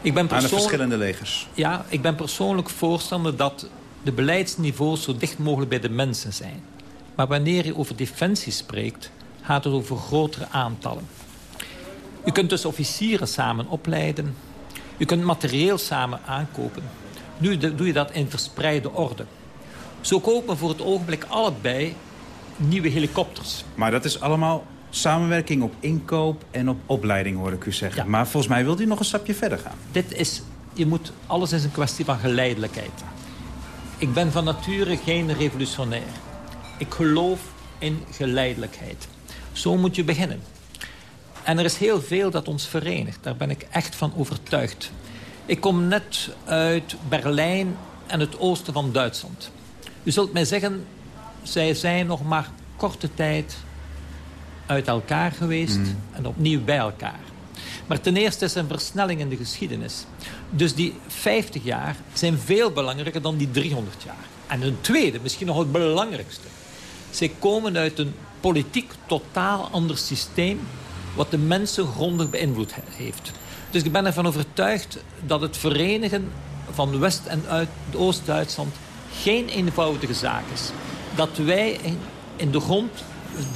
Speaker 9: Ik ben Aan de verschillende legers.
Speaker 24: Ja, ik ben persoonlijk voorstander dat de beleidsniveaus zo dicht mogelijk bij de mensen zijn. Maar wanneer je over defensie spreekt, gaat het over grotere aantallen. U kunt dus officieren samen opleiden. U kunt materieel samen aankopen. Nu doe je dat in verspreide orde. Zo kopen voor het ogenblik allebei nieuwe helikopters.
Speaker 9: Maar dat is allemaal samenwerking op inkoop en op opleiding, hoor ik u zeggen. Maar volgens mij wilt u nog een stapje verder gaan.
Speaker 24: Dit is, je moet, alles is een kwestie van geleidelijkheid. Ik ben van nature geen revolutionair. Ik geloof in geleidelijkheid. Zo moet je beginnen. En er is heel veel dat ons verenigt. Daar ben ik echt van overtuigd. Ik kom net uit Berlijn en het oosten van Duitsland. U zult mij zeggen, zij zijn nog maar korte tijd uit elkaar geweest mm. en opnieuw bij elkaar. Maar ten eerste is een versnelling in de geschiedenis. Dus die 50 jaar zijn veel belangrijker dan die 300 jaar. En een tweede, misschien nog het belangrijkste. Zij komen uit een politiek totaal ander systeem... wat de mensen grondig beïnvloed heeft. Dus ik ben ervan overtuigd dat het verenigen van West- en Oost-Duitsland... geen eenvoudige zaak is. Dat wij in de grond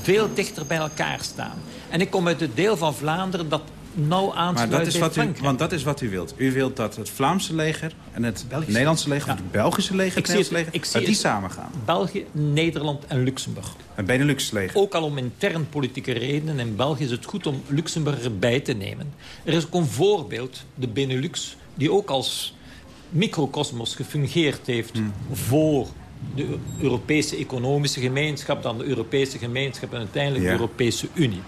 Speaker 24: veel dichter bij elkaar staan. En ik kom uit het deel van Vlaanderen dat nauw aansluit
Speaker 9: maar dat is wat u, Want dat is wat u wilt. U wilt dat het Vlaamse leger en het Nederlandse leger... of het Belgische leger, ik het leger, ik dat die samen gaan.
Speaker 24: België, Nederland en Luxemburg.
Speaker 9: Een Benelux-leger.
Speaker 24: Ook al om intern politieke redenen. In België is het goed om Luxemburg erbij te nemen. Er is ook een voorbeeld, de Benelux... die ook als microcosmos gefungeerd heeft hmm. voor de Europese economische gemeenschap, dan de Europese gemeenschap en uiteindelijk de Europese Unie.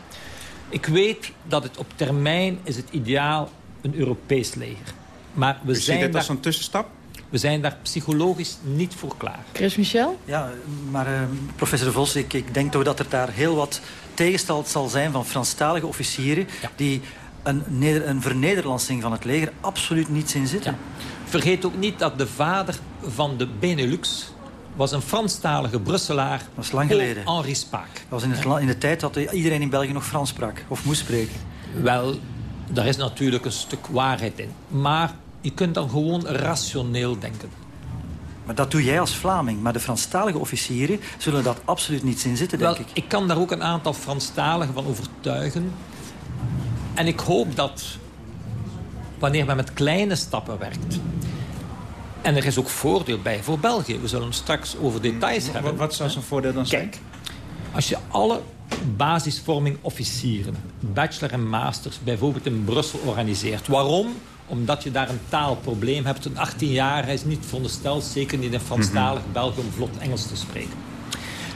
Speaker 24: Ik weet dat het op termijn is het ideaal een Europees leger. Maar we
Speaker 9: U
Speaker 24: zijn
Speaker 9: ziet dit
Speaker 24: daar,
Speaker 9: als een tussenstap?
Speaker 24: We zijn daar psychologisch niet voor klaar.
Speaker 8: Chris Michel?
Speaker 16: Ja, maar uh, professor De Vos, ik, ik denk toch dat er daar heel wat tegenstand zal zijn van Franstalige officieren... die een, een vernederlandsing van het leger absoluut niet zien zitten.
Speaker 24: Vergeet ook niet dat de vader van de Benelux was een Franstalige Brusselaar.
Speaker 16: Dat is lang geleden.
Speaker 24: Henri Spaak.
Speaker 16: Dat was in, het, in de tijd dat iedereen in België nog Frans sprak. Of moest spreken.
Speaker 24: Wel, daar is natuurlijk een stuk waarheid in. Maar je kunt dan gewoon rationeel denken.
Speaker 16: Maar dat doe jij als Vlaming. Maar de Franstalige officieren zullen dat absoluut niet zien zitten, denk
Speaker 24: Wel,
Speaker 16: ik.
Speaker 24: Ik kan daar ook een aantal Franstaligen van overtuigen. En ik hoop dat wanneer men met kleine stappen werkt... En er is ook voordeel bij voor België. We zullen straks over details
Speaker 9: wat,
Speaker 24: hebben.
Speaker 9: Wat zou zo'n voordeel dan zijn?
Speaker 24: Kijk, als je alle basisvorming officieren, bachelor en masters, bijvoorbeeld in Brussel organiseert. Waarom? Omdat je daar een taalprobleem hebt. Een 18 jaar is niet verondersteld, zeker niet in Franstalig mm België, om vlot Engels te spreken.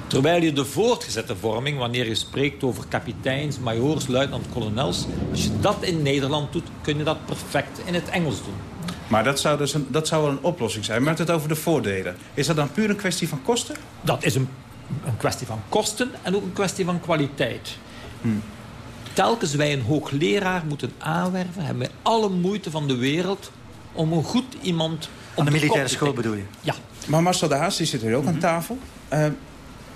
Speaker 24: Terwijl je de voortgezette vorming, wanneer je spreekt over kapiteins, majoors, luitenant-kolonels... als je dat in Nederland doet, kun je dat perfect in het Engels doen.
Speaker 9: Maar dat zou, dus een, dat zou wel een oplossing zijn. Maar het over de voordelen. Is dat dan puur een kwestie van kosten?
Speaker 24: Dat is een, een kwestie van kosten en ook een kwestie van kwaliteit. Hmm. Telkens wij een hoogleraar moeten aanwerven... hebben wij alle moeite van de wereld om een goed iemand
Speaker 16: Aan de militaire school bedoel je?
Speaker 24: Ja.
Speaker 9: Maar Marcel de Haas, die zit hier ook aan tafel. Eh,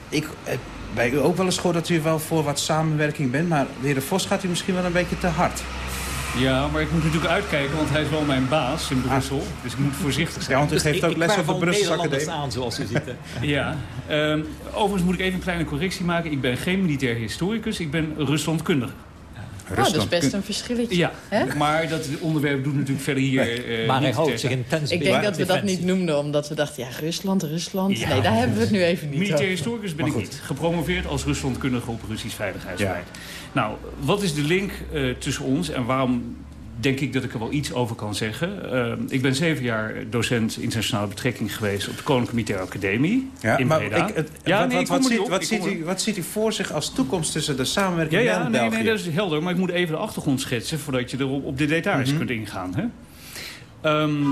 Speaker 9: ik heb bij u ook wel eens gehoord dat u wel voor wat samenwerking bent... maar de heer De Vos gaat u misschien wel een beetje te hard.
Speaker 25: Ja, maar ik moet natuurlijk uitkijken, want hij is wel mijn baas in Brussel. Dus ik moet voorzichtig zijn.
Speaker 9: Ja, want u geeft ook les op de Brusselse Academie.
Speaker 24: aan, zoals u ziet.
Speaker 25: Ja, ehm, overigens moet ik even een kleine correctie maken. Ik ben geen militair historicus, ik ben Ruslandkundige.
Speaker 8: Oh, dat is best een verschilletje.
Speaker 25: Ja, maar dat onderwerp doet natuurlijk verder hier eh,
Speaker 24: Maar hij
Speaker 25: niet
Speaker 24: houdt
Speaker 25: ter
Speaker 24: zich intens
Speaker 8: Ik denk dat we dat niet noemden, omdat we dachten, ja, Rusland, Rusland.
Speaker 25: Ja.
Speaker 8: Nee, daar hebben we het nu even niet
Speaker 25: Militair historicus ben ik niet. Gepromoveerd als Ruslandkundige op Russisch veiligheidsbeleid. Nou, wat is de link eh, tussen ons en waarom denk ik dat ik er wel iets over kan zeggen? Eh, ik ben zeven jaar docent internationale betrekking geweest op de Koninklijke Militaire Academie
Speaker 9: Ja,
Speaker 25: in
Speaker 9: maar
Speaker 25: Breda.
Speaker 9: ik, het,
Speaker 25: ja,
Speaker 9: wat,
Speaker 25: nee, ik
Speaker 9: wat,
Speaker 25: kom
Speaker 9: wat, ziet, wat, u, wat ziet u voor zich als toekomst tussen de samenwerking
Speaker 25: Ja, ja
Speaker 9: met
Speaker 25: nee,
Speaker 9: België?
Speaker 25: nee, dat is helder. Maar ik moet even de achtergrond schetsen... voordat je er op, op de details
Speaker 9: Mhm.
Speaker 25: kunt ingaan. Hè? Ehm,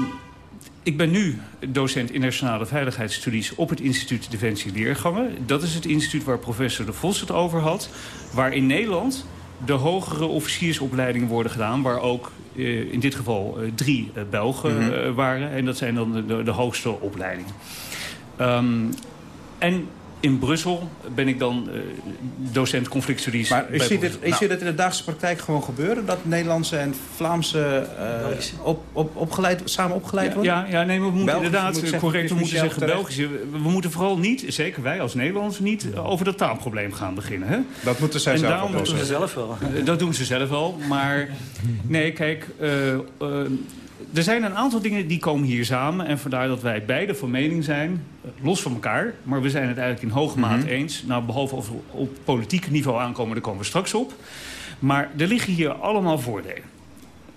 Speaker 25: ik ben nu docent internationale veiligheidsstudies... op het instituut Defensie Leergangen. Dat is het instituut waar professor De Vos het over had. Waar in Nederland de hogere officiersopleidingen worden gedaan... waar ook eh, in dit geval eh, drie eh, Belgen
Speaker 9: Mhm.
Speaker 25: waren. En dat zijn dan de, de, de hoogste opleidingen. Ehm, en in Brussel ben ik dan eh, docent conflictstudies.
Speaker 9: Maar
Speaker 25: professor-
Speaker 9: u
Speaker 25: Nou,
Speaker 9: ziet het in de dagelijkse praktijk gewoon gebeuren... dat Nederlandse en Vlaamse eh, op, op, opgeleid, samen opgeleid
Speaker 25: Ja,
Speaker 9: worden?
Speaker 25: ja, ja, nee, we moeten
Speaker 9: Belgisch,
Speaker 25: inderdaad
Speaker 9: moet
Speaker 25: correct we
Speaker 9: is
Speaker 25: moeten zeggen
Speaker 9: terecht.
Speaker 25: Belgische. We, we moeten vooral niet, zeker wij als Nederlanders, niet eh, over dat taalprobleem gaan beginnen. Hè?
Speaker 9: Dat moeten zij
Speaker 25: En
Speaker 9: zelf
Speaker 25: daarom
Speaker 9: oplossen.
Speaker 25: moeten
Speaker 16: Zelf wel.
Speaker 25: Dat doen ze zelf wel. Maar nee, kijk, er zijn een aantal dingen die komen hier samen. En vandaar dat wij beide van mening zijn, eh, los van elkaar. Maar we zijn het eigenlijk in hoge mate
Speaker 9: Mhm.
Speaker 25: eens. Nou, behalve als we op politiek niveau aankomen, daar komen we straks op. Maar er liggen hier allemaal voordelen.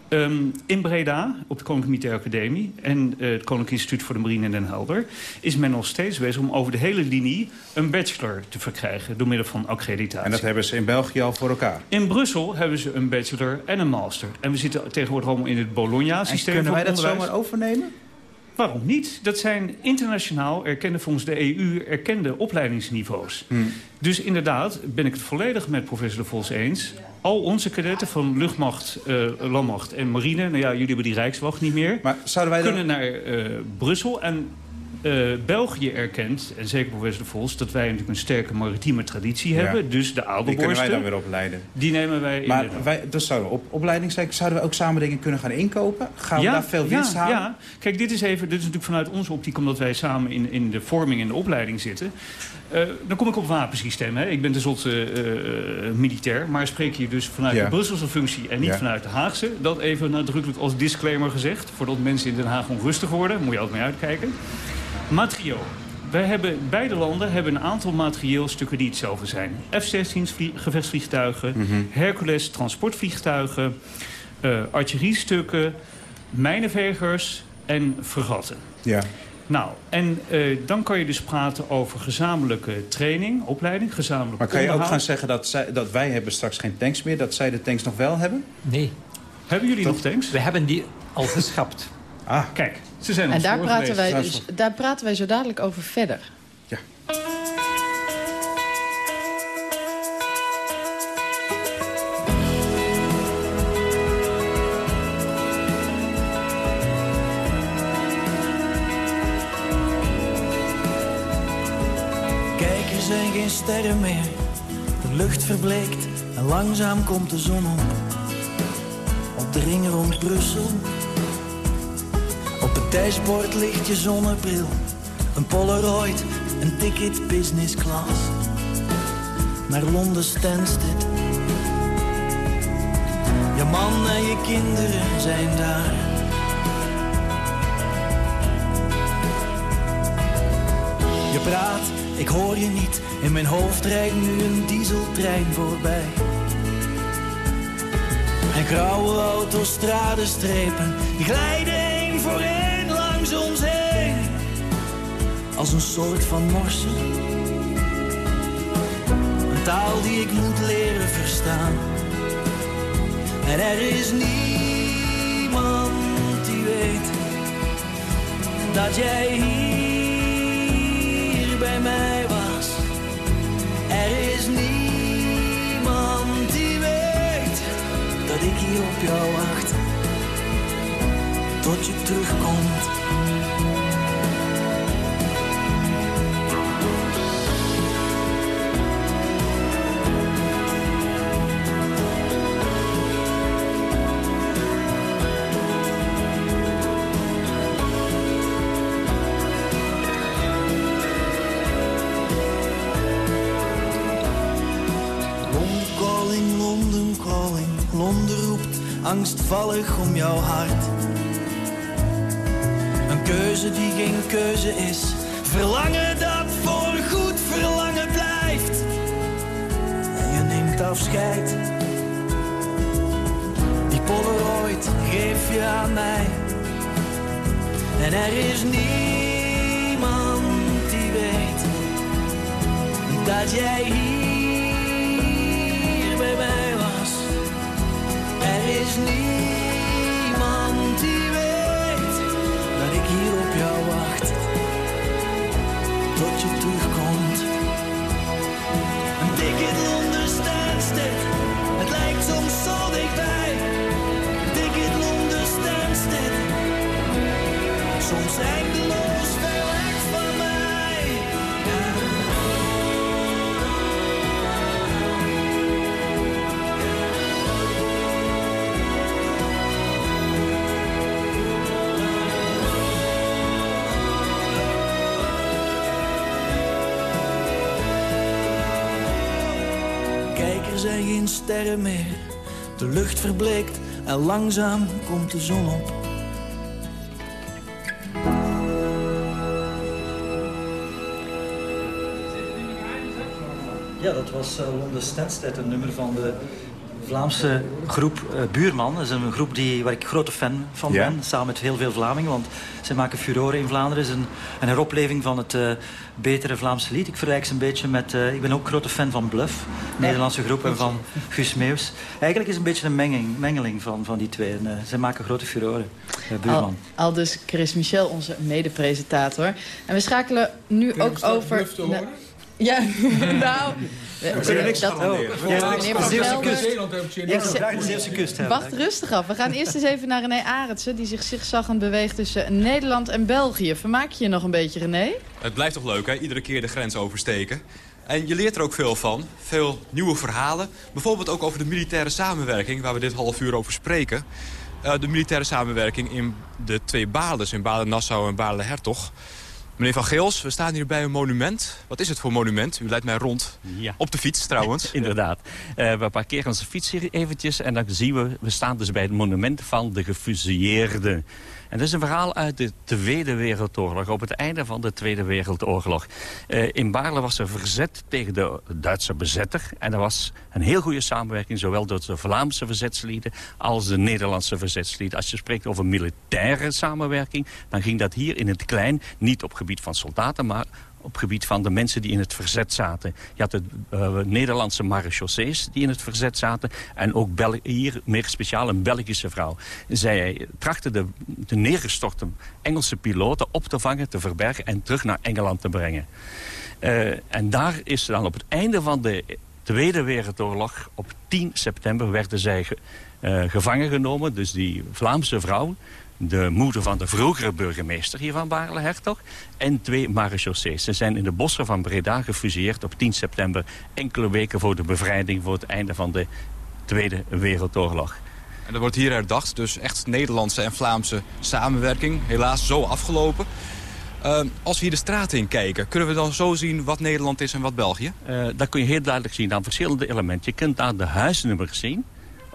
Speaker 25: Ehm, in Breda, op de Koninklijke Militaire Academie... en eh, het Koninklijk Instituut voor de Marine in Den Helder... is men nog steeds bezig om over de hele linie een bachelor te verkrijgen... door middel van accreditatie.
Speaker 9: En dat hebben ze in België al voor elkaar.
Speaker 25: In Brussel hebben ze een bachelor en een master. En we zitten tegenwoordig allemaal in het
Speaker 9: En
Speaker 25: Bologna-systeem
Speaker 9: kunnen wij dat
Speaker 25: onderwijs.
Speaker 9: zomaar overnemen?
Speaker 25: Waarom niet? Dat zijn internationaal erkende, volgens de EU erkende opleidingsniveaus.
Speaker 9: Hmm.
Speaker 25: Dus inderdaad ben ik het volledig met professor De Vos eens. Al onze kadetten van luchtmacht, eh, landmacht en marine... nou ja, jullie hebben die Rijkswacht niet meer...
Speaker 9: Maar zouden wij dan...
Speaker 25: kunnen naar eh, Brussel en... eh, België erkent, en zeker professor De Vos... dat wij natuurlijk een sterke maritieme traditie
Speaker 9: Ja.
Speaker 25: hebben. Dus de
Speaker 9: Die kunnen wij
Speaker 25: Adelborsten,
Speaker 9: dan weer opleiden.
Speaker 25: die nemen wij in
Speaker 9: Maar
Speaker 25: de-
Speaker 9: wij, dat zouden we op opleiding zijn. Zouden we ook samen dingen kunnen gaan inkopen? Gaan we daar veel winst
Speaker 25: ja,
Speaker 9: halen?
Speaker 25: Ja, kijk, dit is, even, dit is natuurlijk vanuit onze optiek... omdat wij samen in, in de vorming en de opleiding zitten. Eh, dan kom ik op wapensystemen. Hè. Ik ben tenslotte eh, eh, militair, maar spreek hier dus vanuit
Speaker 9: Ja.
Speaker 25: de Brusselse functie... en niet
Speaker 9: Ja.
Speaker 25: vanuit de Haagse. Dat even nadrukkelijk als disclaimer gezegd... voordat mensen in Den Haag onrustig worden. Moet je altijd mee uitkijken. Materieel. Wij hebben, beide landen hebben een aantal materieelstukken die hetzelfde zijn. F-16 vlie- gevechtsvliegtuigen,
Speaker 9: Mhm.
Speaker 25: Hercules transportvliegtuigen, eh artilleriestukken, mijnenvegers en fregatten.
Speaker 9: Ja.
Speaker 25: Nou, en eh, dan kan je dus praten over gezamenlijke training, opleiding, gezamenlijk
Speaker 9: Maar kan je ook gaan zeggen dat, zij, dat wij hebben straks geen tanks meer... dat zij de tanks nog wel hebben?
Speaker 24: Nee.
Speaker 25: Hebben jullie nog tanks?
Speaker 24: We hebben die al geschapt.
Speaker 9: Ah.
Speaker 25: Kijk, ze zijn
Speaker 8: En daar praten,
Speaker 25: geweest.
Speaker 8: wij, dus- daar praten wij zo dadelijk over verder.
Speaker 26: Kijk, geen sterren meer. De lucht verbleekt en langzaam komt de zon op. Op de ring rond Brussel. Op het dashboard ligt je zonnebril. Een Polaroid, een ticket business class. Naar Londen Stansted. Je man en je kinderen zijn daar. Je praat, ik hoor je niet. In mijn hoofd rijdt nu een dieseltrein voorbij. En grauwe autostradenstrepen, die glijden één voor één langs ons heen. Als een soort van morsen. Een taal die ik moet leren verstaan. En er is niemand die weet dat jij hier bij mij was. Er is niemand die weet dat ik hier op jou wacht. Tot je terugkomt. Angstvallig om jouw hart. Een keuze die geen keuze is. Verlangen dat voor goed verlangen blijft. En je neemt afscheid. Die Polaroid geef je aan mij. En er is niemand die weet dat jij hier Er sterren meer. De lucht verbleekt en langzaam komt de zon op.
Speaker 16: Ja, dat was uh, Londen Stansted, een nummer van de Vlaamse groep uh, Buurman. Dat is een groep die, waar ik grote fan van
Speaker 9: Ja.
Speaker 16: ben, samen met heel veel Vlamingen. Want zij maken furore in Vlaanderen. Het is een, een heropleving van het uh, betere Vlaamse lied. Ik vergelijk ze een beetje met... uh, ik ben ook grote fan van Bluff, Nederlandse groep, en van Guus Meeuws. Eigenlijk is het een beetje een menging, mengeling van, van die twee. En, uh, zij maken grote furore, Buurman.
Speaker 8: Al, al dus Chris Michel, onze mede-presentator. En we schakelen nu ook over...
Speaker 17: Bluff te horen?
Speaker 8: Ja, nou...
Speaker 16: We kunnen niks.
Speaker 8: Oh,
Speaker 17: hebben
Speaker 16: de Zeeuwse kust.
Speaker 8: Wacht rustig af. We gaan eerst eens even naar René Arendsen... die zich zigzaggend beweegt tussen Nederland en België. Vermaak je je nog een beetje, René?
Speaker 11: Het blijft toch leuk, hè? Iedere keer de grens oversteken. En je leert er ook veel van. Veel nieuwe verhalen. Bijvoorbeeld ook over de militaire samenwerking... waar we dit half uur over spreken. Uh, de militaire samenwerking in de twee Baarles, in Baarle-Nassau en Baarle-Hertog. Meneer Van Geels, we staan hier bij een monument. Wat is het voor monument? U leidt mij rond.
Speaker 15: Ja.
Speaker 11: Op de fiets trouwens.
Speaker 15: Inderdaad. Uh, we parkeren onze fiets hier eventjes en dan zien we... we staan dus bij het monument van de gefusilleerden. En dat is een verhaal uit de Tweede Wereldoorlog, op het einde van de Tweede Wereldoorlog. Uh, in Baarle was er verzet tegen de Duitse bezetter. En er was een heel goede samenwerking, zowel door de Vlaamse verzetslieden als de Nederlandse verzetslieden. Als je spreekt over militaire samenwerking, dan ging dat hier in het klein, niet op gebied van soldaten, maar op gebied van de mensen die in het verzet zaten. Je had de uh, Nederlandse marechaussees die in het verzet zaten. En ook hier meer speciaal een Belgische vrouw. Zij trachtte de, de neergestorte Engelse piloten op te vangen, te verbergen en terug naar Engeland te brengen. Uh, en daar is dan op het einde van de Tweede Wereldoorlog, op 10 september, werden zij ge, gevangen genomen. Dus die Vlaamse vrouw, de moeder van de vroegere burgemeester hier van Baarle-Hertog... en twee marechaussees. Ze zijn in de bossen van Breda gefusilleerd op 10 september... enkele weken voor de bevrijding, voor het einde van de Tweede Wereldoorlog.
Speaker 11: En er wordt hier herdacht, dus echt Nederlandse en Vlaamse samenwerking. Helaas zo afgelopen. Uh, als we hier de straat in kijken, kunnen we dan zo zien wat Nederland is en wat België?
Speaker 15: Uh, dat kun je heel duidelijk zien aan verschillende elementen. Je kunt aan de huisnummers zien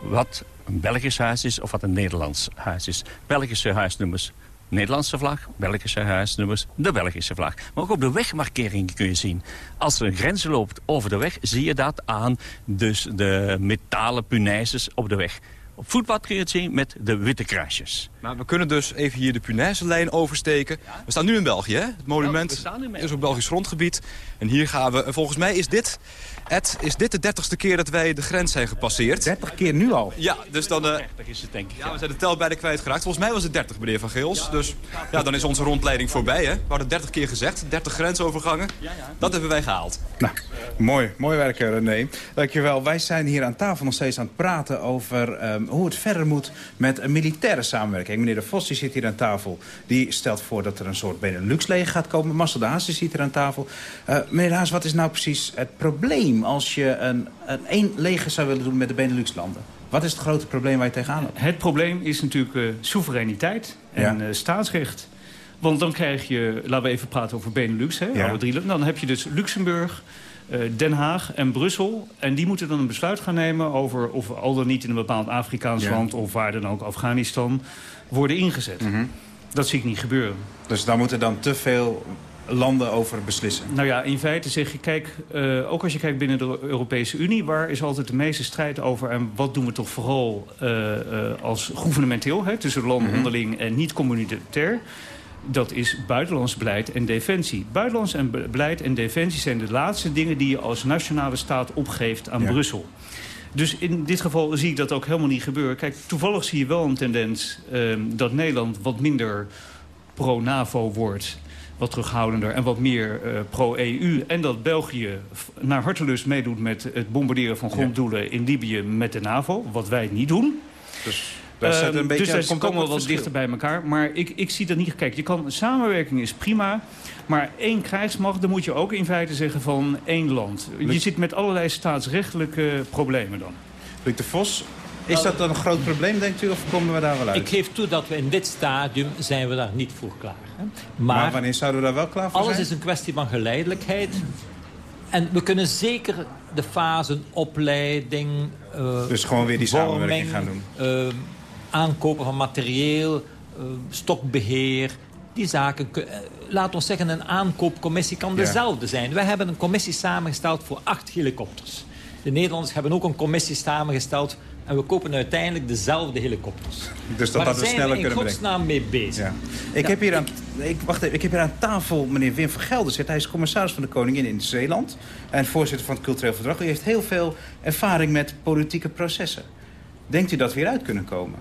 Speaker 15: wat een Belgisch huis is of wat een Nederlands huis is. Belgische huisnummers, Nederlandse vlag. Belgische huisnummers, de Belgische vlag. Maar ook op de wegmarkeringen kun je zien. Als er een grens loopt over de weg, zie je dat aan dus de metalen punaises op de weg. Op voetpad kun je het zien met de witte kruisjes.
Speaker 11: Maar we kunnen dus even hier de punaiselijn oversteken. Ja. We staan nu in België, hè? Het monument
Speaker 15: ja,
Speaker 11: is op Belgisch grondgebied. En hier gaan we, en volgens mij is dit, Ed, is dit de dertigste keer dat wij de grens zijn gepasseerd.
Speaker 9: 30 keer nu al?
Speaker 11: Ja, dus dan... Uh,
Speaker 15: 30 is het denk ik.
Speaker 11: Ja, we zijn de tel bijna kwijtgeraakt. Volgens mij was het 30, meneer Van Geels. Ja, dus ja, dan is onze rondleiding voorbij, hè? We hadden 30 keer gezegd, 30 grensovergangen. Ja, ja. Dat hebben wij gehaald.
Speaker 9: Nou, mooi. Mooi werk, René. Dankjewel. Wij zijn hier aan tafel nog steeds aan het praten over um, hoe het verder moet met een militaire samenwerking. Meneer De Vos die zit hier aan tafel. Die stelt voor dat er een soort Benelux-leger gaat komen. Marcel de Haas zit hier aan tafel. Uh, meneer De Haas, wat is nou precies het probleem als je een, een één leger zou willen doen met de Benelux-landen? Wat is het grote probleem waar je tegenaan hebt?
Speaker 25: Het probleem is natuurlijk uh, soevereiniteit en ja. uh, staatsrecht. Want dan krijg je, laten we even praten over Benelux, hè,
Speaker 9: ja.
Speaker 25: alle drie. Dan heb je dus Luxemburg, eh, Den Haag en Brussel. En die moeten dan een besluit gaan nemen over of al dan niet in een bepaald Afrikaans
Speaker 9: Ja.
Speaker 25: land... of waar dan ook Afghanistan worden ingezet.
Speaker 9: Mhm.
Speaker 25: Dat zie ik niet gebeuren.
Speaker 9: Dus daar moeten dan te veel landen over beslissen.
Speaker 25: Nou ja, in feite zeg je, kijk, eh, ook als je kijkt binnen de Europese Unie... waar is altijd de meeste strijd over en wat doen we toch vooral eh, eh, als gouvernementeel... Hè, tussen landen
Speaker 9: Mhm.
Speaker 25: onderling en niet communautair... Dat is buitenlands beleid en defensie. Buitenlands en be- beleid en defensie zijn de laatste dingen... die je als nationale staat opgeeft aan
Speaker 9: Ja.
Speaker 25: Brussel. Dus in dit geval zie ik dat ook helemaal niet gebeuren. Kijk, toevallig zie je wel een tendens ehm, dat Nederland wat minder pro-NAVO wordt wat terughoudender en wat meer eh, pro-EU. En dat België naar hartelust meedoet met het bombarderen van gronddoelen in Libië met de NAVO. Wat wij niet doen.
Speaker 9: Dus daar zit
Speaker 25: Ehm,
Speaker 9: een beetje,
Speaker 25: dus
Speaker 9: ook
Speaker 25: komen
Speaker 9: wat
Speaker 25: wel wat dichter bij elkaar. Maar ik, ik zie dat niet. Kijk, je kan, samenwerking is prima. Maar één krijgsmacht, dan moet je ook in feite zeggen van één land. Je zit met allerlei staatsrechtelijke problemen dan.
Speaker 9: Luc de Vos, is dat dan een groot probleem, denkt u, of komen we daar wel uit?
Speaker 24: Ik geef toe dat we in dit stadium zijn we daar niet voor klaar. Hè.
Speaker 9: maar,
Speaker 24: Maar,
Speaker 9: wanneer zouden we daar wel klaar voor
Speaker 24: alles
Speaker 9: zijn?
Speaker 24: is een kwestie van geleidelijkheid. En we kunnen zeker de fasen opleiding... eh,
Speaker 9: Dus gewoon weer die samenwerking
Speaker 24: vorming,
Speaker 9: gaan doen.
Speaker 24: eh, aankopen van materieel, eh, stokbeheer... Die zaken, eh, laat ons zeggen, een aankoopcommissie kan
Speaker 9: Ja.
Speaker 24: dezelfde zijn. Wij hebben een commissie samengesteld voor acht helikopters. De Nederlanders hebben ook een commissie samengesteld... en we kopen uiteindelijk dezelfde helikopters.
Speaker 9: Dus dat
Speaker 24: Waar
Speaker 9: dat we
Speaker 24: zijn
Speaker 9: sneller
Speaker 24: we in
Speaker 9: kunnen brengen.
Speaker 24: godsnaam mee bezig?
Speaker 9: Ja. Ik, heb hier aan, ik, wacht even, ik heb hier aan tafel meneer Wim van Gelder zitten. Hij is commissaris van de Koningin in Zeeland. En voorzitter van het Cultureel Verdrag. U heeft heel veel ervaring met politieke processen. Denkt u dat we hieruit kunnen komen?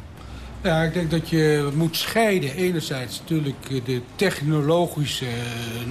Speaker 17: Ja, ik denk dat je moet scheiden. Enerzijds natuurlijk de technologische eh,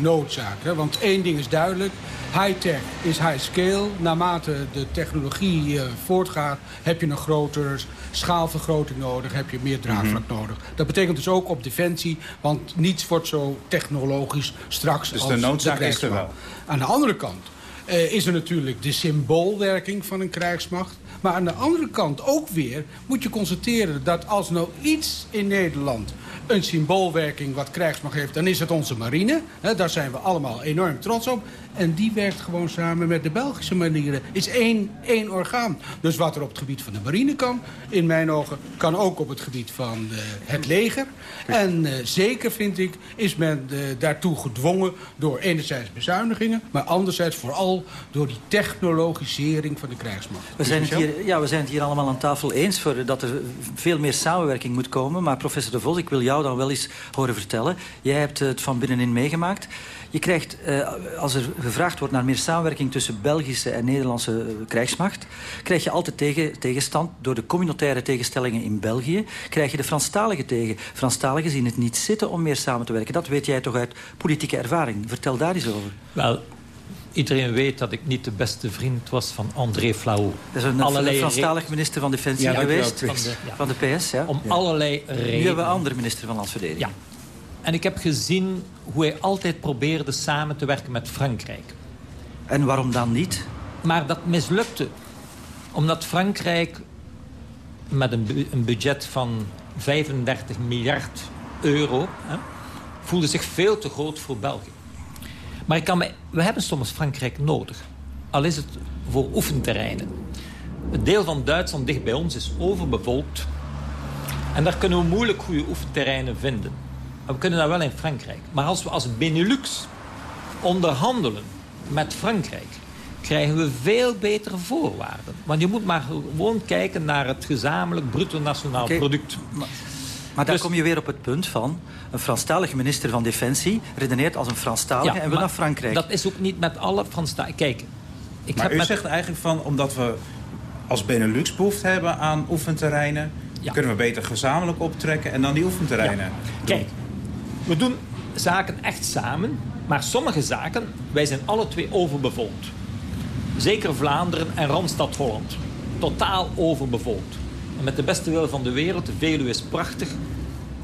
Speaker 17: noodzaak. Hè? Want één ding is duidelijk. High-tech is high-scale. Naarmate de technologie eh, voortgaat... heb je een grotere schaalvergroting nodig. Heb je meer draagvlak
Speaker 9: Mhm.
Speaker 17: nodig. Dat betekent dus ook op defensie. Want niets wordt zo technologisch straks
Speaker 9: Dus
Speaker 17: als
Speaker 9: de noodzaak is er wel.
Speaker 17: Aan de andere kant eh, is er natuurlijk de symboolwerking van een krijgsmacht. Maar aan de andere kant ook weer moet je constateren dat als nou iets in Nederland een symboolwerking wat krijgsmacht heeft, dan is het onze marine. Daar zijn we allemaal enorm trots op. En die werkt gewoon samen met de Belgische marine. Is één, één orgaan. Dus wat er op het gebied van de marine kan, in mijn ogen, kan ook op het gebied van eh, het leger. En eh, zeker vind ik, is men eh, daartoe gedwongen door enerzijds bezuinigingen, maar anderzijds vooral door die technologisering van de krijgsmacht.
Speaker 16: We zijn, het hier, ja, we zijn het hier allemaal aan tafel eens voor, dat er veel meer samenwerking moet komen. Maar professor De Vos, ik wil jou dan wel eens horen vertellen. Jij hebt het van binnenin meegemaakt. Je krijgt, eh, als er gevraagd wordt naar meer samenwerking tussen Belgische en Nederlandse eh, krijgsmacht, krijg je altijd tegen, tegenstand door de communautaire tegenstellingen in België. Krijg je de Franstaligen tegen. Franstaligen zien het niet zitten om meer samen te werken. Dat weet jij toch uit politieke ervaring. Vertel daar eens over.
Speaker 24: Wel, iedereen weet dat ik niet de beste vriend was van André Flau.
Speaker 16: Dat is een
Speaker 24: Allerlei
Speaker 16: Franstalig minister van Defensie
Speaker 24: Ja,
Speaker 16: geweest. Van de,
Speaker 24: Ja.
Speaker 16: van de PS, ja.
Speaker 24: Om
Speaker 16: Ja.
Speaker 24: allerlei
Speaker 16: Nu
Speaker 24: redenen.
Speaker 16: hebben we een andere minister van Landsverdediging.
Speaker 24: Ja. En ik heb gezien hoe hij altijd probeerde samen te werken met Frankrijk.
Speaker 16: En waarom dan niet?
Speaker 24: Maar dat mislukte. Omdat Frankrijk met een, bu- een budget van 35 miljard euro... Hè, voelde zich veel te groot voor België. Maar ik kan me, we hebben soms Frankrijk nodig. Al is het voor oefenterreinen. Het deel van Duitsland dicht bij ons is overbevolkt. En daar kunnen we moeilijk goede oefenterreinen vinden. Maar we kunnen dat wel in Frankrijk. Maar als we als Benelux onderhandelen met Frankrijk... krijgen we veel betere voorwaarden. Want je moet maar gewoon kijken naar het gezamenlijk bruto nationaal product.
Speaker 16: Maar dan
Speaker 24: Dus-
Speaker 16: kom je weer op het punt van... een Franstalige minister van Defensie redeneert als een Franstalige... en wil
Speaker 24: maar
Speaker 16: naar Frankrijk.
Speaker 24: Dat is ook niet met alle Franstaligen. Kijk, ik
Speaker 9: maar
Speaker 24: heb
Speaker 9: u
Speaker 24: met...
Speaker 9: zegt eigenlijk van, omdat we als Benelux behoefte hebben aan oefenterreinen... kunnen we beter gezamenlijk optrekken en dan die oefenterreinen.
Speaker 24: Kijk, we doen zaken echt samen. Maar sommige zaken, wij zijn alle twee overbevolkt. Zeker Vlaanderen en Randstad Holland. Totaal overbevolkt. En met de beste wil van de wereld, de Veluwe is prachtig.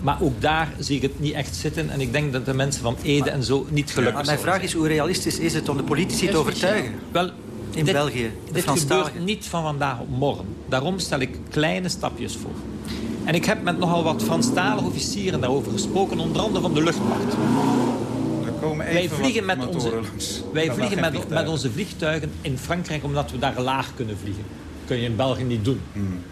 Speaker 24: Maar ook daar zie ik het niet echt zitten. En ik denk dat de mensen van Ede en zo niet gelukkig
Speaker 16: maar mijn
Speaker 24: zullen
Speaker 16: vraag is, hoe realistisch is het om de politici te overtuigen?
Speaker 24: Wel,
Speaker 16: In
Speaker 24: dit-
Speaker 16: België, de
Speaker 24: Dit gebeurt niet van vandaag op morgen. Daarom stel ik kleine stapjes voor. En ik heb met nogal wat Franstalige officieren daarover gesproken, onder andere van de luchtmacht.
Speaker 9: komen
Speaker 24: wij vliegen, met onze,
Speaker 9: langs.
Speaker 24: wij vliegen met,
Speaker 9: vliegtuigen.
Speaker 24: met onze vliegtuigen in Frankrijk omdat we daar laag kunnen vliegen. kun je in België niet doen.
Speaker 9: Hmm.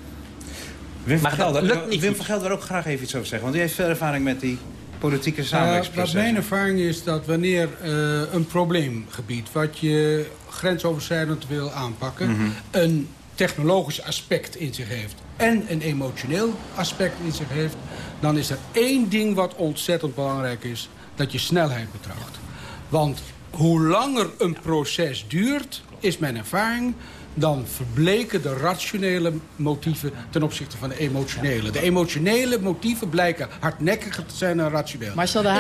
Speaker 9: Wim
Speaker 24: Maar
Speaker 9: van
Speaker 24: dat
Speaker 9: Gelder,
Speaker 24: lukt niet
Speaker 9: Wim Gelder wil ook graag even iets over zeggen. Want u heeft veel ervaring met die politieke
Speaker 17: Uh, wat
Speaker 9: samenwerkingsprocessen.
Speaker 17: mijn ervaring is dat wanneer eh, een probleemgebied... wat je grensoverschrijdend wil aanpakken...
Speaker 9: Mhm.
Speaker 17: een technologisch aspect in zich heeft... en een emotioneel aspect in zich heeft... dan is er één ding wat ontzettend belangrijk is... dat je snelheid betracht. Want hoe langer een proces duurt, is mijn ervaring... dan verbleken de rationele motieven ten opzichte van de emotionele. De emotionele motieven blijken hardnekkiger te zijn dan rationeel.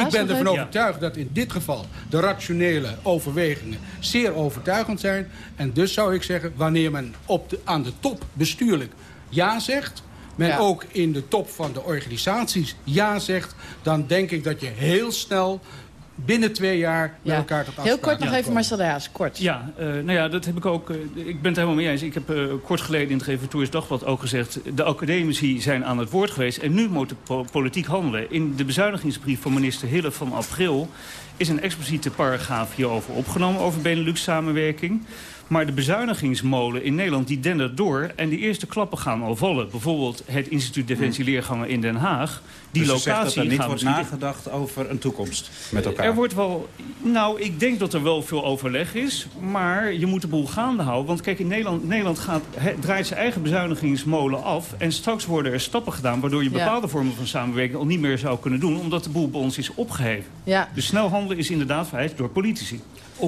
Speaker 17: Ik ben ervan overtuigd dat in dit geval de rationele overwegingen zeer overtuigend zijn. En dus zou ik zeggen, wanneer men op de, aan de top bestuurlijk ja zegt... men
Speaker 8: Ja.
Speaker 17: ook in de top van de organisaties ja zegt... dan denk ik dat je heel snel binnen twee jaar met
Speaker 8: Ja.
Speaker 17: elkaar tot
Speaker 8: Heel kort nog even
Speaker 17: komen.
Speaker 8: Marcel de Haas, kort.
Speaker 25: Ja, eh, nou ja, dat heb ik ook. eh, ik ben het helemaal mee eens. Ik heb eh, kort geleden in het Reventoors Dagblad ook gezegd... de academici zijn aan het woord geweest en nu moet de po- politiek handelen. In de bezuinigingsbrief van minister Hille van april... is een expliciete paragraaf hierover opgenomen over Benelux-samenwerking. Maar de bezuinigingsmolen in Nederland die dendert door... en die eerste klappen gaan al vallen. Bijvoorbeeld het instituut Defensie Leergangen in Den Haag. Die
Speaker 9: dus
Speaker 25: locatie
Speaker 9: zegt dat er niet
Speaker 25: gaan
Speaker 9: wordt nagedacht over een toekomst met elkaar.
Speaker 25: Er wordt wel... Nou, ik denk dat er wel veel overleg is. Maar je moet de boel gaande houden. Want kijk, in Nederland, Nederland gaat, he- draait zijn eigen bezuinigingsmolen af. En straks worden er stappen gedaan... waardoor je
Speaker 8: Ja.
Speaker 25: bepaalde vormen van samenwerking al niet meer zou kunnen doen. Omdat de boel bij ons is opgeheven.
Speaker 8: Ja.
Speaker 25: Dus snel handelen is inderdaad vereist door politici.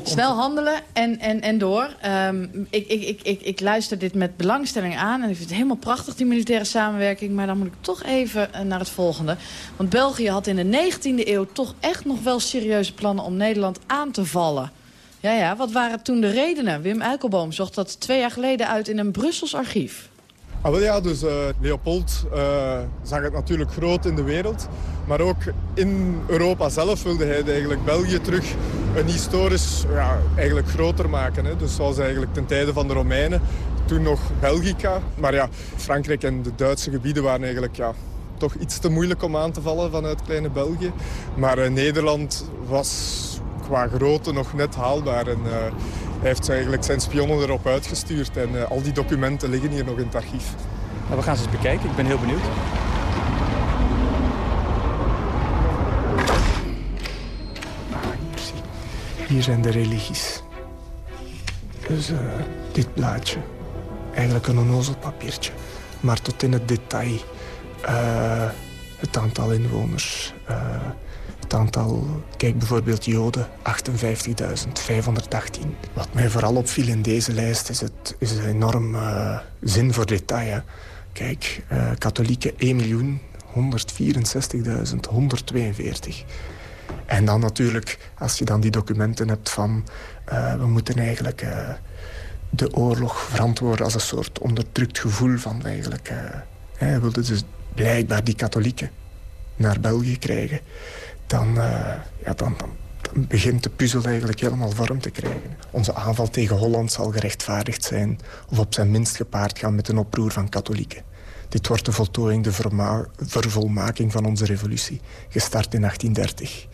Speaker 8: Snel handelen en, en, en door. Ehm, ik, ik, ik, ik, ik luister dit met belangstelling aan. En ik vind het helemaal prachtig, die militaire samenwerking. Maar dan moet ik toch even eh, naar het volgende. Want België had in de 19e eeuw toch echt nog wel serieuze plannen... om Nederland aan te vallen. Ja, ja, wat waren toen de redenen? Wim Eikelboom zocht dat twee jaar geleden uit in een Brussels archief.
Speaker 27: Ah, dus eh, Leopold eh, zag het natuurlijk groot in de wereld. Maar ook in Europa zelf wilde hij eigenlijk België terug een historisch ja, eigenlijk groter maken. Hè. Dus zoals eigenlijk ten tijde van de Romeinen, toen nog Belgica. Maar ja, Frankrijk en de Duitse gebieden waren eigenlijk ja, toch iets te moeilijk om aan te vallen vanuit kleine België. Maar eh, Nederland was qua grootte nog net haalbaar. En, hij heeft eigenlijk zijn spionnen erop uitgestuurd. En eh, al die documenten liggen hier nog in het archief.
Speaker 28: Nou, we gaan ze eens bekijken. Ik ben heel benieuwd.
Speaker 27: Hier zijn de religies. Dus eh, dit blaadje. Eigenlijk een onnozel papiertje. Maar tot in het detail. eh, het aantal inwoners. Het aantal... Kijk bijvoorbeeld Joden. 58.518. Wat mij vooral opviel in deze lijst is, het, is een enorm eh, zin voor detail. Kijk, eh, katholieken 1.164.142. En dan natuurlijk, als je dan die documenten hebt van... eh, we moeten eigenlijk de oorlog verantwoorden als een soort onderdrukt gevoel van eigenlijk... eh, hij wilde dus blijkbaar die katholieken naar België krijgen. Dan, eh, ja, dan, dan, begint de puzzel eigenlijk helemaal vorm te krijgen. Onze aanval tegen Holland zal gerechtvaardigd zijn... of op zijn minst gepaard gaan met een oproer van katholieken. Dit wordt de voltooiing, de vervolmaking van onze revolutie, gestart in 1830.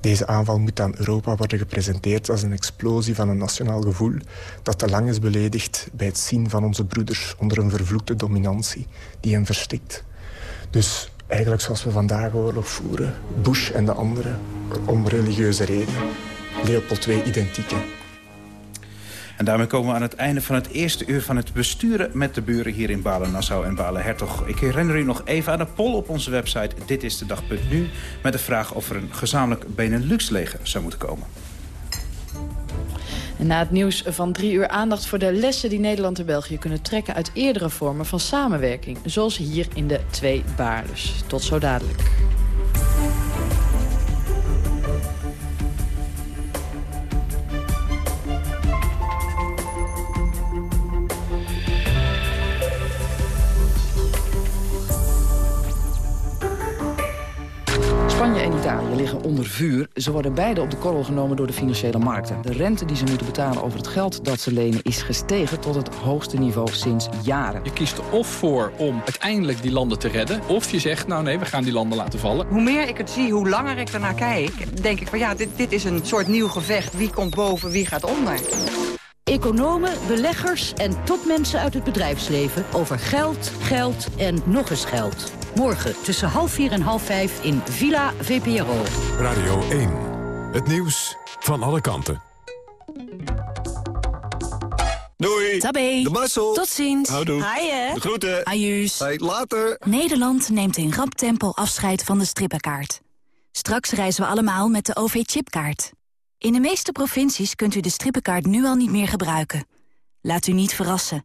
Speaker 27: Deze aanval moet aan Europa worden gepresenteerd als een explosie van een nationaal gevoel dat te lang is beledigd bij het zien van onze broeders onder een vervloekte dominantie die hen verstikt. Dus eigenlijk zoals we vandaag oorlog voeren, Bush en de anderen, om religieuze redenen. Leopold II identiek. hè.
Speaker 9: En daarmee komen we aan het einde van het eerste uur van het besturen met de buren hier in Balen-Nassau en Balen-Hertog. Ik herinner u nog even aan de poll op onze website ditistedag.nu met de vraag of er een gezamenlijk Benelux-leger zou moeten komen.
Speaker 8: En na het nieuws van drie uur aandacht voor de lessen die Nederland en België kunnen trekken uit eerdere vormen van samenwerking. Zoals hier in de twee baardes. Tot zo dadelijk.
Speaker 29: Vuur. Ze worden beide op de korrel genomen door de financiële markten. De rente die ze moeten betalen over het geld dat ze lenen... is gestegen tot het hoogste niveau sinds jaren.
Speaker 30: Je kiest er of voor om uiteindelijk die landen te redden... of je zegt, nou nee, we gaan die landen laten vallen.
Speaker 31: Hoe meer ik het zie, hoe langer ik ernaar kijk... denk ik van ja, dit, dit is een soort nieuw gevecht. Wie komt boven, wie gaat onder?
Speaker 2: Economen, beleggers en topmensen uit het bedrijfsleven... over geld, geld en nog eens geld. Morgen tussen half vier en half vijf in Villa VPRO.
Speaker 1: Radio 1. Het nieuws van alle kanten.
Speaker 32: Doei.
Speaker 33: Tabé.
Speaker 32: De Marcel.
Speaker 33: Tot ziens.
Speaker 32: Houdoe.
Speaker 33: Haaien.
Speaker 32: De groeten.
Speaker 33: Ajuus.
Speaker 32: Hey, later.
Speaker 33: Nederland neemt in rap tempo afscheid van de strippenkaart. Straks reizen we allemaal met de OV-chipkaart. In de meeste provincies kunt u de strippenkaart nu al niet meer gebruiken. Laat u niet verrassen.